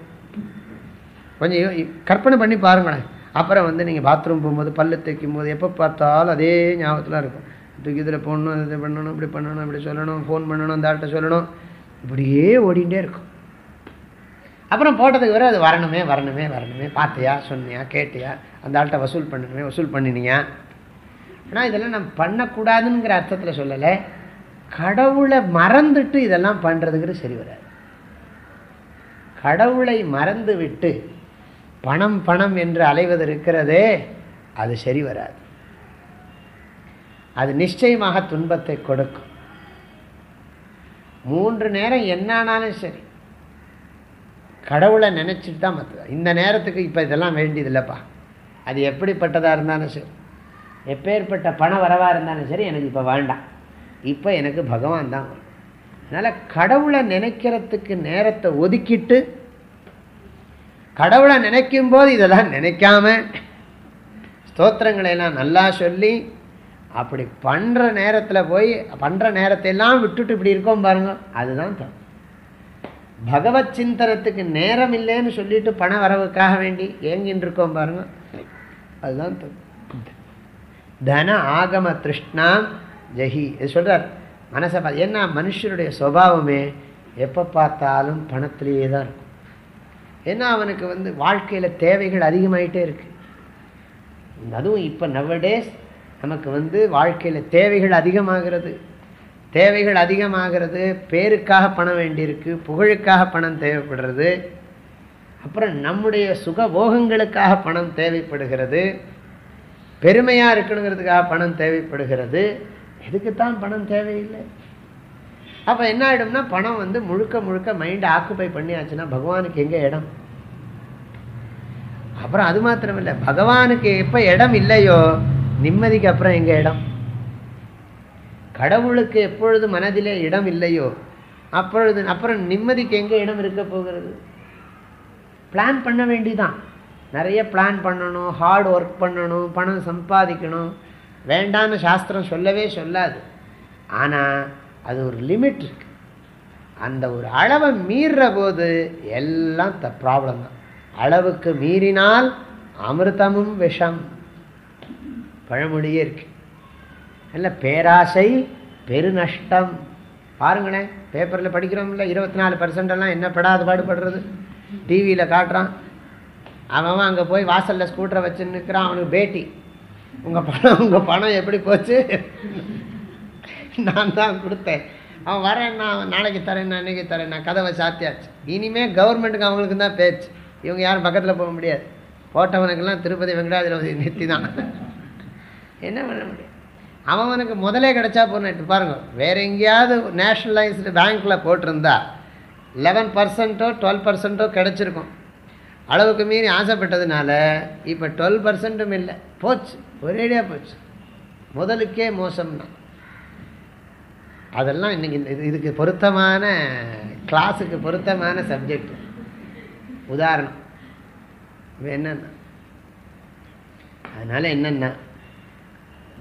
கொஞ்சம் கற்பனை பண்ணி பாருங்களேன். அப்புறம் வந்து நீங்கள் பாத்ரூம் போகும்போது பல்லு தைக்கும் போது எப்போ பார்த்தாலும் அதே ஞாபகத்தில் இருக்கும். தூக்கி இதில் போடணும் இது பண்ணணும் இப்படி பண்ணணும் இப்படி சொல்லணும் ஃபோன் பண்ணணும் அந்த ஆள்கிட்ட சொல்லணும். இப்படியே ஓடிகிட்டே இருக்கும். அப்புறம் போட்டதுக்கு வர அது வரணுமே வரணுமே வரணுமே. பார்த்தியா சொன்னியா கேட்டியா? அந்த ஆள்கிட்ட வசூல் பண்ணணுமே வசூல் பண்ணினியா? ஆனால் இதெல்லாம் நம்ம பண்ணக்கூடாதுங்கிற அர்த்தத்தில் சொல்லலை. கடவுளை மறந்துட்டு இதெல்லாம் பண்ணுறதுங்கிறது சரி வராது. கடவுளை மறந்து விட்டு பணம் பணம் என்று அலைவது இருக்கிறதே அது சரி வராது. அது நிச்சயமாக துன்பத்தை கொடுக்கும். மூன்று நேரம் என்னானாலும் சரி. கடவுளை நினச்சிட்டு தான் மற்ற இந்த நேரத்துக்கு இப்போ இதெல்லாம் வேண்டியதில்லைப்பா. அது எப்படிப்பட்டதாக இருந்தாலும் சரி. எப்பேற்பட்ட பண வரவாக இருந்தாலும் சரி எனக்கு இப்போ வேண்டாம். இப்போ எனக்கு பகவான் தான். அதனால் கடவுளை நினைக்கிறதுக்கு நேரத்தை ஒதுக்கிட்டு கடவுளை நினைக்கும் போது இதெல்லாம் நினைக்காம ஸ்தோத்திரங்களை எல்லாம் நல்லா சொல்லி அப்படி பண்ணுற நேரத்தில் போய் பண்ணுற நேரத்தை எல்லாம் விட்டுட்டு இப்படி இருக்கோம் பாருங்க. அதுதான் தப்பு. பகவத் சிந்தனத்துக்கு நேரம் இல்லைன்னு சொல்லிட்டு பண வரவுக்காக வேண்டி ஏங்கின்னு இருக்கோம் பாருங்க. அதுதான் தப்பு. தன ஆகம திருஷ்ணாம் ஜெஹி. இது சொல்கிறார் மனசை பா ஏன்னா மனுஷனுடைய சுபாவமே எப்போ பார்த்தாலும் பணத்திலேயே தான் இருக்கும். ஏன்னா அவனுக்கு வந்து வாழ்க்கையில் தேவைகள் அதிகமாயிட்டே இருக்குது அதுவும் இப்போ நவடேஸ் நமக்கு வந்து வாழ்க்கையில் தேவைகள் அதிகமாகிறது. தேவைகள் அதிகமாகிறது பேருக்காக பணம் வேண்டியிருக்கு புகழுக்காக பணம் தேவைப்படுறது. அப்புறம் நம்முடைய சுகபோகங்களுக்காக பணம் தேவைப்படுகிறது. பெருமையாக இருக்கணுங்கிறதுக்காக பணம் தேவைப்படுகிறது. எதுக்குத்தான் பணம் தேவையில்லை? அப்போ என்ன ஆகிடும்னா பணம் வந்து முழுக்க முழுக்க மைண்டை ஆக்குப்பை பண்ணியாச்சுன்னா பகவானுக்கு எங்கே இடம்? அப்புறம் அது மாத்திரம் இல்லை பகவானுக்கு எப்போ இடம் இல்லையோ நிம்மதிக்கு அப்புறம் எங்கே இடம்? கடவுளுக்கு எப்பொழுது மனதிலே இடம் இல்லையோ அப்பொழுது அப்புறம் நிம்மதிக்கு எங்கே இடம் இருக்க போகிறது? பிளான் பண்ண வேண்டிதான். நிறைய பிளான் பண்ணணும் ஹார்ட் ஒர்க் பண்ணணும் பணம் சம்பாதிக்கணும். வேண்டான்னு சாஸ்திரம் சொல்லவே சொல்லாது. ஆனால் அது ஒரு லிமிட் இருக்கு. அந்த ஒரு அளவை மீறுற போது எல்லாம் த ப்ராப்ளம் தான். அளவுக்கு மீறினால் அமிர்தமும் விஷம். பழமொழியே இருக்கு. இல்லை பேராசை பெருநஷ்டம். பாருங்களேன் பேப்பரில் படிக்கிறோம்ல இருபத்தி நாலு பர்சன்டெல்லாம் என்ன படாது பாடுபடுறது? டிவியில் காட்டுறான். அவன் அங்கே போய் வாசலில் ஸ்கூட்டரை வச்சுன்னு நிற்கிறான் அவனுக்கு பேட்டி. உங்கள் பணம் உங்கள் பணம் எப்படி போச்சு? நான் தான் கொடுத்தேன். அவன் வரேன் நான் நாளைக்கு தரேன் நான் இன்றைக்கி தரேன் நான் கதவை சாத்தியாச்சு. இனிமேல் கவர்மெண்ட்டுக்கு அவங்களுக்கு தான் பேச்சு. இவங்க யாரும் பக்கத்தில் போக முடியாது. போட்டவனுக்கெல்லாம் திருப்பதி வெங்கடாஜலபதி நெத்தி தான். என்ன பண்ண முடியும்? அவனுக்கு முதலே கிடைச்சா போன பாருங்கள் வேறு எங்கேயாவது நேஷ்னலைஸ்டு பேங்க்கில் போட்டிருந்தா லெவன் பர்சன்ட்டோ டுவெல் பர்சன்ட்டோ கிடச்சிருக்கும். அளவுக்கு மீறி ஆசைப்பட்டதுனால இப்போ டுவெல் பர்சன்ட்டும் இல்லை. போச்சு. ஒரேடியாக போச்சு. முதலுக்கே மோசம்னா. அதெல்லாம் இன்னைக்கு இந்த இது- இதுக்கு பொருத்தமான கிளாஸுக்கு பொருத்தமான சப்ஜெக்ட் உதாரணம். இது என்னன்னா அதனால் என்னன்னா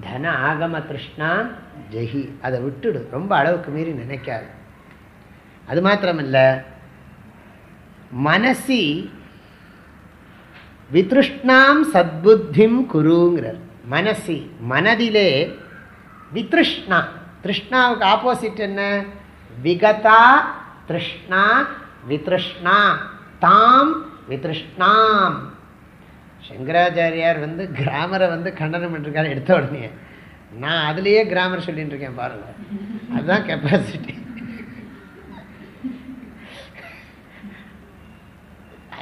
தன ஆகம திருஷ்ணா ஜெகி அதை விட்டுடு. ரொம்ப அளவுக்கு மீறி நினைக்காது. அது மாத்திரமில்லை மனசி வித்ருஷ்ணாம் சத்புத்திம் குருங்கிறார். மனசி மனதிலே வித்ருஷ்ணா. திருஷ்ணாவுக்கு ஆப்போசிட் என்ன? விகதா திருஷ்ணா வித்ருஷ்ணா. தாம் வித்ருஷ்ணாம். சங்கராச்சாரியார் வந்து கிராமரை வந்து கண்டனம் பண்ணிருக்காரு எடுத்த உடனே. நான் அதுலேயே கிராமர் சொல்லிட்டு இருக்கேன் பாருங்கள் அதுதான் கெப்பாசிட்டி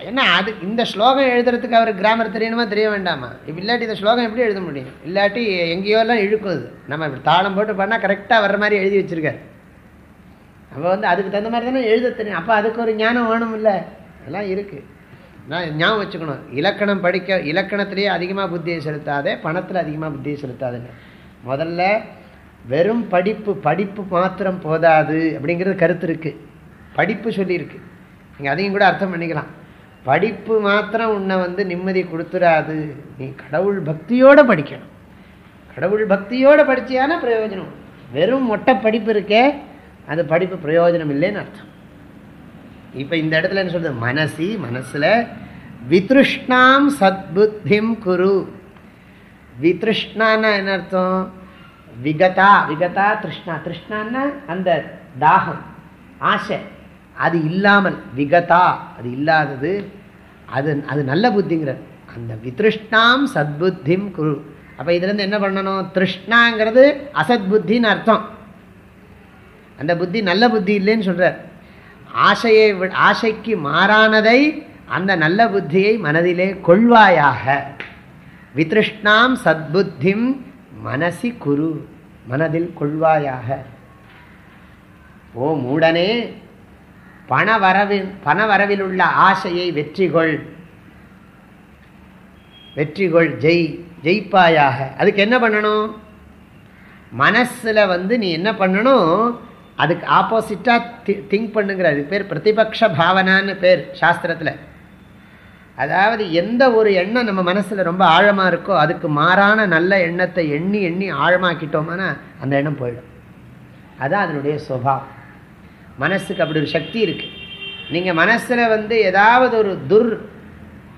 ஏன்னா அது இந்த ஸ்லோகம் எழுதுறதுக்கு அவர் கிராமர் தெரியணுமா தெரிய வேண்டாமா? இப்போ இல்லாட்டி இந்த ஸ்லோகம் எப்படி எழுத முடியும்? இல்லாட்டி எங்கேயோ எல்லாம் இழுக்கும் அது நம்ம இப்படி தாளம் போட்டு பண்ணால் கரெக்டாக வர்ற மாதிரி எழுதி வச்சுருக்காரு. அப்போ வந்து அதுக்கு தகுந்த மாதிரி தானே எழுத தெரியும். அப்போ அதுக்கு ஒரு ஞானம் வேணும் இல்லை அதெல்லாம் இருக்குது நான் ஞாபகம் வச்சுக்கணும். இலக்கணம் படிக்க இலக்கணத்திலேயே அதிகமாக புத்தியை செலுத்தாதே பணத்தில் அதிகமாக புத்தியை செலுத்தாதுன்னு. முதல்ல வெறும் படிப்பு படிப்பு மாத்திரம் போதாது அப்படிங்கிறது கருத்து இருக்குது படிப்பு சொல்லியிருக்கு. நீங்கள் அதையும் கூட அர்த்தம் பண்ணிக்கலாம். படிப்பு மாத்திரம் உன்னை வந்து நிம்மதி கொடுத்துடாது நீ கடவுள் பக்தியோடு படிக்கணும். கடவுள் பக்தியோடு படித்தியான பிரயோஜனம்? வெறும் மொட்டை படிப்பு இருக்கே அது படிப்பு பிரயோஜனம் இல்லைன்னு அர்த்தம். இப்போ இந்த இடத்துல என்ன சொல்றது? மனசி மனசில் வித்ருஷ்ணாம் சத்புத்திம் குரு. வித்ருஷ்ணான்னா என்ன அர்த்தம்? விகதா விகதா திருஷ்ணா. திருஷ்ணான்னா அந்த தாகம் ஆசை. அது இல்லாமல் விகதா அது இல்லாதது அது அது நல்ல புத்திங்கிறார். அந்த வித்ருஷ்ணாம் சத்புத்திம் குரு. அப்போ இதுலேருந்து என்ன பண்ணணும்? திருஷ்ணாங்கிறது அசத் புத்தின்னு அர்த்தம். அந்த புத்தி நல்ல புத்தி இல்லைன்னு சொல்கிறார் ஆசையை வி- ஆசைக்கு மாறானதை அந்த நல்ல புத்தியை மனதிலே கொள்வாயாக. வித்ருஷ்ணாம் சத்புத்திம் மனசி குரு. மனதில் கொள்வாயாக. ஓ மூடனே பண வரவில் பண வரவில் உள்ள ஆசையை வெற்றிகொள். வெற்றிகொள் ஜெய் ஜெயிப்பாயாக. அதுக்கு என்ன பண்ணணும்? மனசில் வந்து நீ என்ன பண்ணணும்? அதுக்கு ஆப்போசிட்டாக திங்க் பண்ணுங்கிற அதுக்கு பேர் பிரதிபக்ஷ பாவனான்னு பேர் சாஸ்திரத்தில். அதாவது எந்த ஒரு எண்ணம் நம்ம மனசில் ரொம்ப ஆழமாக இருக்கோ அதுக்கு மாறான நல்ல எண்ணத்தை எண்ணி எண்ணி ஆழமாக்கிட்டோம்னா அந்த எண்ணம் போயிடும். அதுதான் அதனுடைய சுபாவம். மனசுக்கு அப்படி ஒரு சக்தி இருக்குது நீங்கள் மனசில் வந்து ஏதாவது ஒரு துர்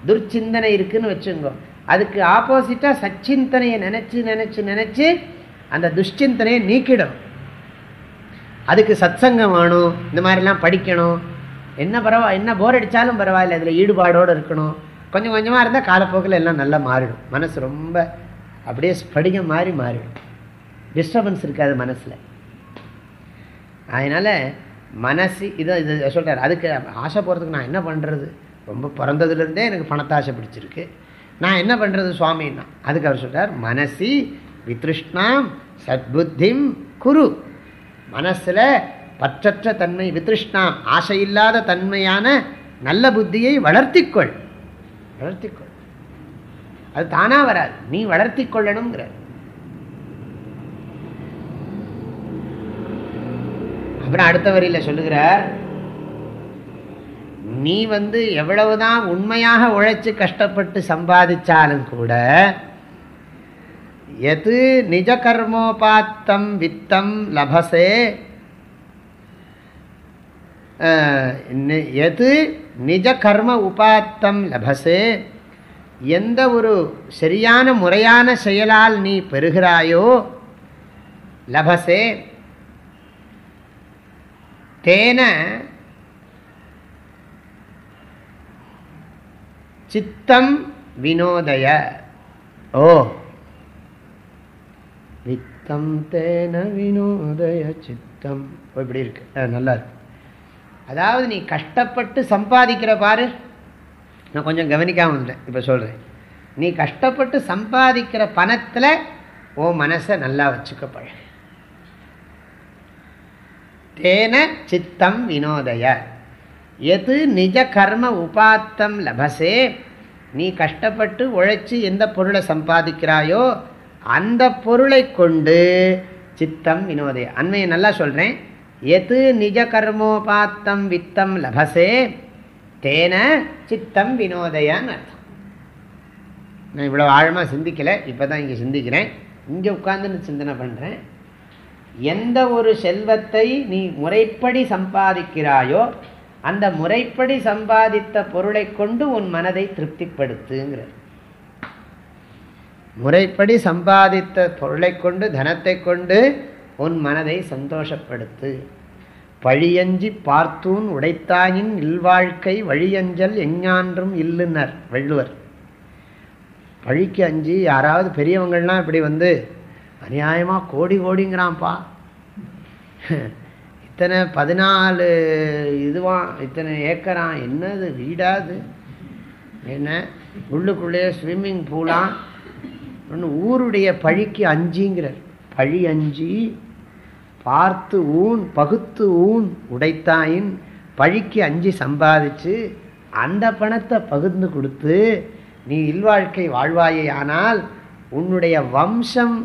துர்ச்சிந்தனை இருக்குன்னு வச்சுங்கோ. அதுக்கு ஆப்போசிட்டாக சச்சிந்தனையை நினச்சி நினச்சி நினச்சி அந்த துஷ்சிந்தனையை நீக்கிடும். அதுக்கு சத்சங்கம் வேணும் இந்த மாதிரிலாம் படிக்கணும். என்ன பரவா என்ன போர் அடித்தாலும் பரவாயில்ல அதில் ஈடுபாடோடு இருக்கணும். கொஞ்சம் கொஞ்சமாக இருந்தால் காலப்போக்கில் எல்லாம் நல்லா மாறிடும். மனசு ரொம்ப அப்படியே ஸ்படிகம் மாதிரி மாறிடும். டிஸ்டர்பன்ஸ் இருக்காது மனசில். அதனால் மனசு இதை இதை சொல்கிறார் அதுக்கு ஆசை போகிறதுக்கு நான் என்ன பண்ணுறது ரொம்ப பிறந்ததுலேருந்தே எனக்கு பணத்தாசை பிடிச்சிருக்கு. நான் என்ன பண்ணுறது சுவாமின்னா? அதுக்கு அவர் சொல்கிறார் மனசி வித்ருஷ்ணாம் சத்புத்திம் குரு. மனசில் பற்றற்ற தன்மை வித்ருஷ்ணாம் ஆசையில்லாத தன்மையான நல்ல புத்தியை வளர்த்திக்கொள். வளர்த்திக்கொள். அது தானாக வராது. நீ வளர்த்தி கொள்ளணுங்கிறார் அப்புறம் அடுத்த வரியில் சொல்லுகிறார் நீ வந்து எவ்வளவுதான் உண்மையாக உழைச்சி கஷ்டப்பட்டு சம்பாதிச்சாலும் கூட எது நிஜ கர்மோபாத்தம் வித்தம் லபசே எது நிஜ கர்ம உபாத்தம் லபசே எந்த ஒரு சரியான முறையான செயலால் நீ பெறுகிறாயோ லபசே. தேன சித்தம் வினோதய. ஓ. வித்தம் தேன வினோதய சித்தம். இப்படி இருக்கு. நல்லா இருக்கு. அதாவது நீ கஷ்டப்பட்டு சம்பாதிக்கிற பாரு. நான் கொஞ்சம் கவனிக்காம இருந்தேன் இப்போ சொல்கிறேன் நீ கஷ்டப்பட்டு சம்பாதிக்கிற பணத்தில் ஓ மனசை நல்லா வச்சுக்க தேன சித்தம் வினோதய. எது நிஜ கர்ம உபாத்தம் லபசே? நீ கஷ்டப்பட்டு உழைச்சி எந்த பொருளை சம்பாதிக்கிறாயோ அந்த பொருளை கொண்டு சித்தம் வினோதய. அண்மையை நல்லா சொல்கிறேன் எது நிஜ கர்மோபாத்தம் வித்தம் லபசே? தேன சித்தம் வினோதயான்னு அர்த்தம். நான் இவ்வளோ ஆழமாக சிந்திக்கலை இப்போ தான் இங்கே சிந்திக்கிறேன். இங்கே உட்காந்துன்னு சிந்தனை பண்ணுறேன் எந்த ஒரு செல்வத்தை நீ முறைப்படி சம்பாதிக்கிறாயோ அந்த முறைப்படி சம்பாதித்த பொருளை கொண்டு உன் மனதை திருப்திப்படுத்துங்கிற. முறைப்படி சம்பாதித்த பொருளை கொண்டு தனத்தை கொண்டு உன் மனதை சந்தோஷப்படுத்து. பழியஞ்சி பார்த்தூன் உடைத்தாயின் இல்வாழ்க்கை வழியஞ்சல் எஞ்ஞான்றும் இல்லுனர் வள்ளுவர். பழிக்கு அஞ்சு யாராவது பெரியவங்கள்லாம் இப்படி வந்து அநியாயமாக கோடி கோடிங்கிறான்ப்பா. இத்தனை பதினாலு இதுவான் இத்தனை ஏக்கரான் என்னது வீடாது என்ன? உள்ளுக்குள்ளேயே ஸ்விம்மிங் பூலாம் ஒன்று ஊருடைய பழிக்கு அஞ்சிங்கிறார். பழி அஞ்சி பார்த்து ஊன் பகுத்து ஊன் உடைத்தாயின் பழிக்கு அஞ்சு சம்பாதிச்சு அந்த பணத்தை பகிர்ந்து கொடுத்து நீ இல்வாழ்க்கை வாழ்வாயே ஆனால் உன்னுடைய வம்சம்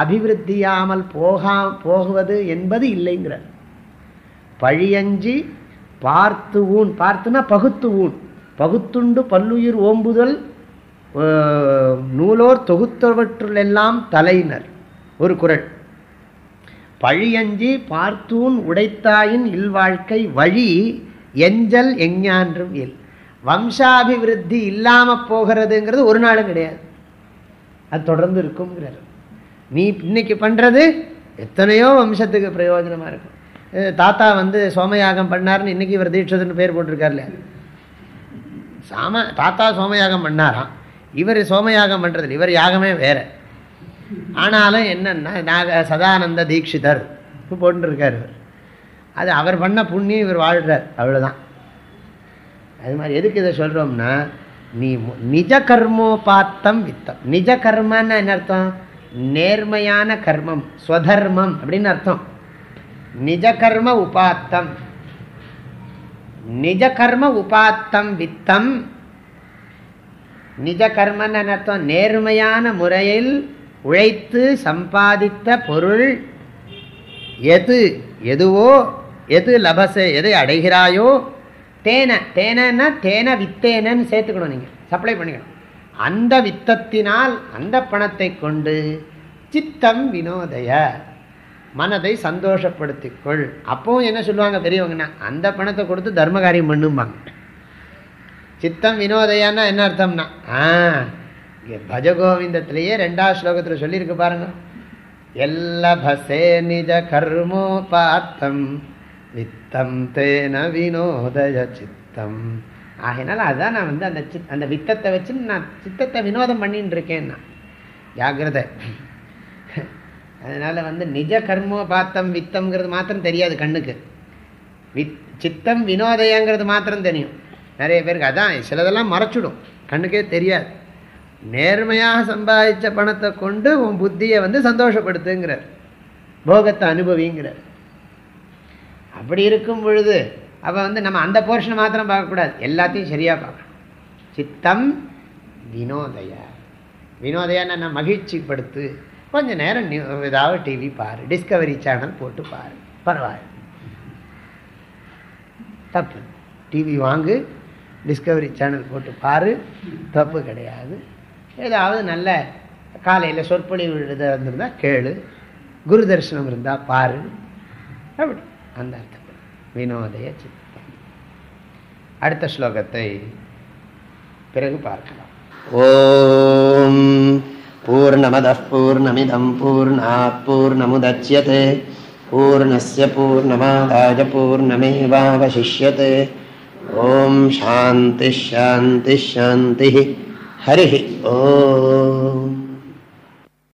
அபிவிருத்தியாமல் போகா போகுவது என்பது இல்லைங்கிறார். பழியஞ்சி பார்த்து ஊன் பார்த்துனா பகுத்து ஊன். பகுத்துண்டு பல்லுயிர் ஓம்புதல் நூலோர் தொகுத்தவற்றுள்ளெல்லாம் தலையினர். ஒரு குரல். பழியஞ்சி பார்த்தூன் உடைத்தாயின் இல்வாழ்க்கை வழி எஞ்சல் எஞ்ஞான்றும் இல். வம்சாபிவிருத்தி இல்லாமல் போகிறதுங்கிறது ஒரு நாளும் கிடையாது. அது தொடர்ந்து இருக்குங்கிறார் நீ இன்னைக்கு பண்ணுறது எத்தனையோ வம்சத்துக்கு பிரயோஜனமாக இருக்கும். தாத்தா வந்து சோமயாகம் பண்ணார்னு இன்னைக்கு இவர் தீட்சதுன்னு பேர் போட்டிருக்கார்ல சாம தாத்தா சோமயாகம் பண்ணாராம். இவர் சோமயாகம் பண்ணுறது இவர் யாகமே வேற. ஆனாலும் என்னன்னா நாக சதானந்த தீட்சிதர் போட்டுருக்கார் இவர். அது அவர் பண்ண புண்ணியம் இவர் வாழ்கிறார் அவ்வளோதான் அது மாதிரி எதுக்கு இதை சொல்கிறோம்னா நீ நிஜ கர்மோபாத்தம் வித்தம். நிஜ கர்மன்னு என்ன அர்த்தம்? நேர்மையான கர்மம் ஸ்வதர்மம் அப்படின்னு அர்த்தம். நிஜ கர்ம உபாத்தம். நிஜ கர்ம உபாத்தம் வித்தம். நிஜ கர்மன்னு அர்த்தம்? நேர்மையான முறையில் உழைத்து சம்பாதித்த பொருள் எது எதுவோ எது லபச எதை அடைகிறாயோ தேன தேனன்னா தேன வித்தேனன்னு சேர்த்துக்கணும் நீங்கள் சப்ளை பண்ணிக்கணும். அந்த வித்தத்தினால் அந்த பணத்தை கொண்டு சித்தம் வினோதய. மனதை சந்தோஷப்படுத்திக்கொள். அப்பவும் என்ன சொல்லுவாங்க பெரியவங்கன்னா அந்த பணத்தை கொடுத்து தர்மகாரியம் பண்ணும்பாங்க. சித்தம் வினோதயான்னா என்ன அர்த்தம்னா ஆ பஜகோவிந்தத்திலேயே ரெண்டாவது ஸ்லோகத்தில் சொல்லியிருக்கு பாருங்க. எல்லபசே நிஜ கர்மோ பாத்தம் வித்தம் தேன வினோதய சித்தம். ஆகையினால அதான் நான் வந்து அந்த சித் அந்த வித்தத்தை வச்சு நான் சித்தத்தை வினோதம் பண்ணின்னு இருக்கேன் ஜாகிரதை அதனால் வந்து நிஜ கர்மோ பாத்தம் வித்தம்ங்கிறது மாத்திரம் தெரியாது கண்ணுக்கு. வித் சித்தம் வினோதயங்கிறது மாத்திரம் தெரியும். நிறைய பேருக்கு அதான் சிலதெல்லாம் மறைச்சிடும். கண்ணுக்கே தெரியாது. நேர்மையாக சம்பாதிச்ச பணத்தை கொண்டு உன் புத்தியை வந்து சந்தோஷப்படுத்துங்கிறார். போகத்தை அனுபவிங்கிறார். அப்படி இருக்கும் பொழுது அப்போ வந்து நம்ம அந்த போர்ஷனை மாத்திரம் பார்க்கக்கூடாது. எல்லாத்தையும் சரியாக பார்க்கணும். சித்தம் வினோதய. வினோதையான நான் மகிழ்ச்சிப்படுத்து. கொஞ்ச நேரம் நியூ ஏதாவது டிவி பாரு. டிஸ்கவரி சேனல் போட்டு பாரு. பரவாயில்ல. தப்பு. டிவி வாங்கு. டிஸ்கவரி சேனல் போட்டு பாரு. தப்பு கிடையாது. ஏதாவது நல்ல காலையில் சொற்பொழிவு எழுத இருந்திருந்தால் கேளு. குரு தரிசனம் இருந்தால் பாரு. அப்படி. அந்த அர்த்தம். வினோதய சித்தம். அடுத்த ஸ்லோகத்தை பிறகு பார்க்கலாம். ஓம் பூர்ணமத பூர்ணமிதம் பூர்ணா பூர்ணமுதட்சியதே பூர்ணய பூர்ணமாதாஜ பூர்ணமேவாவசிஷ்யத்தை ஓம் சாந்தி ஹரி ஓம்.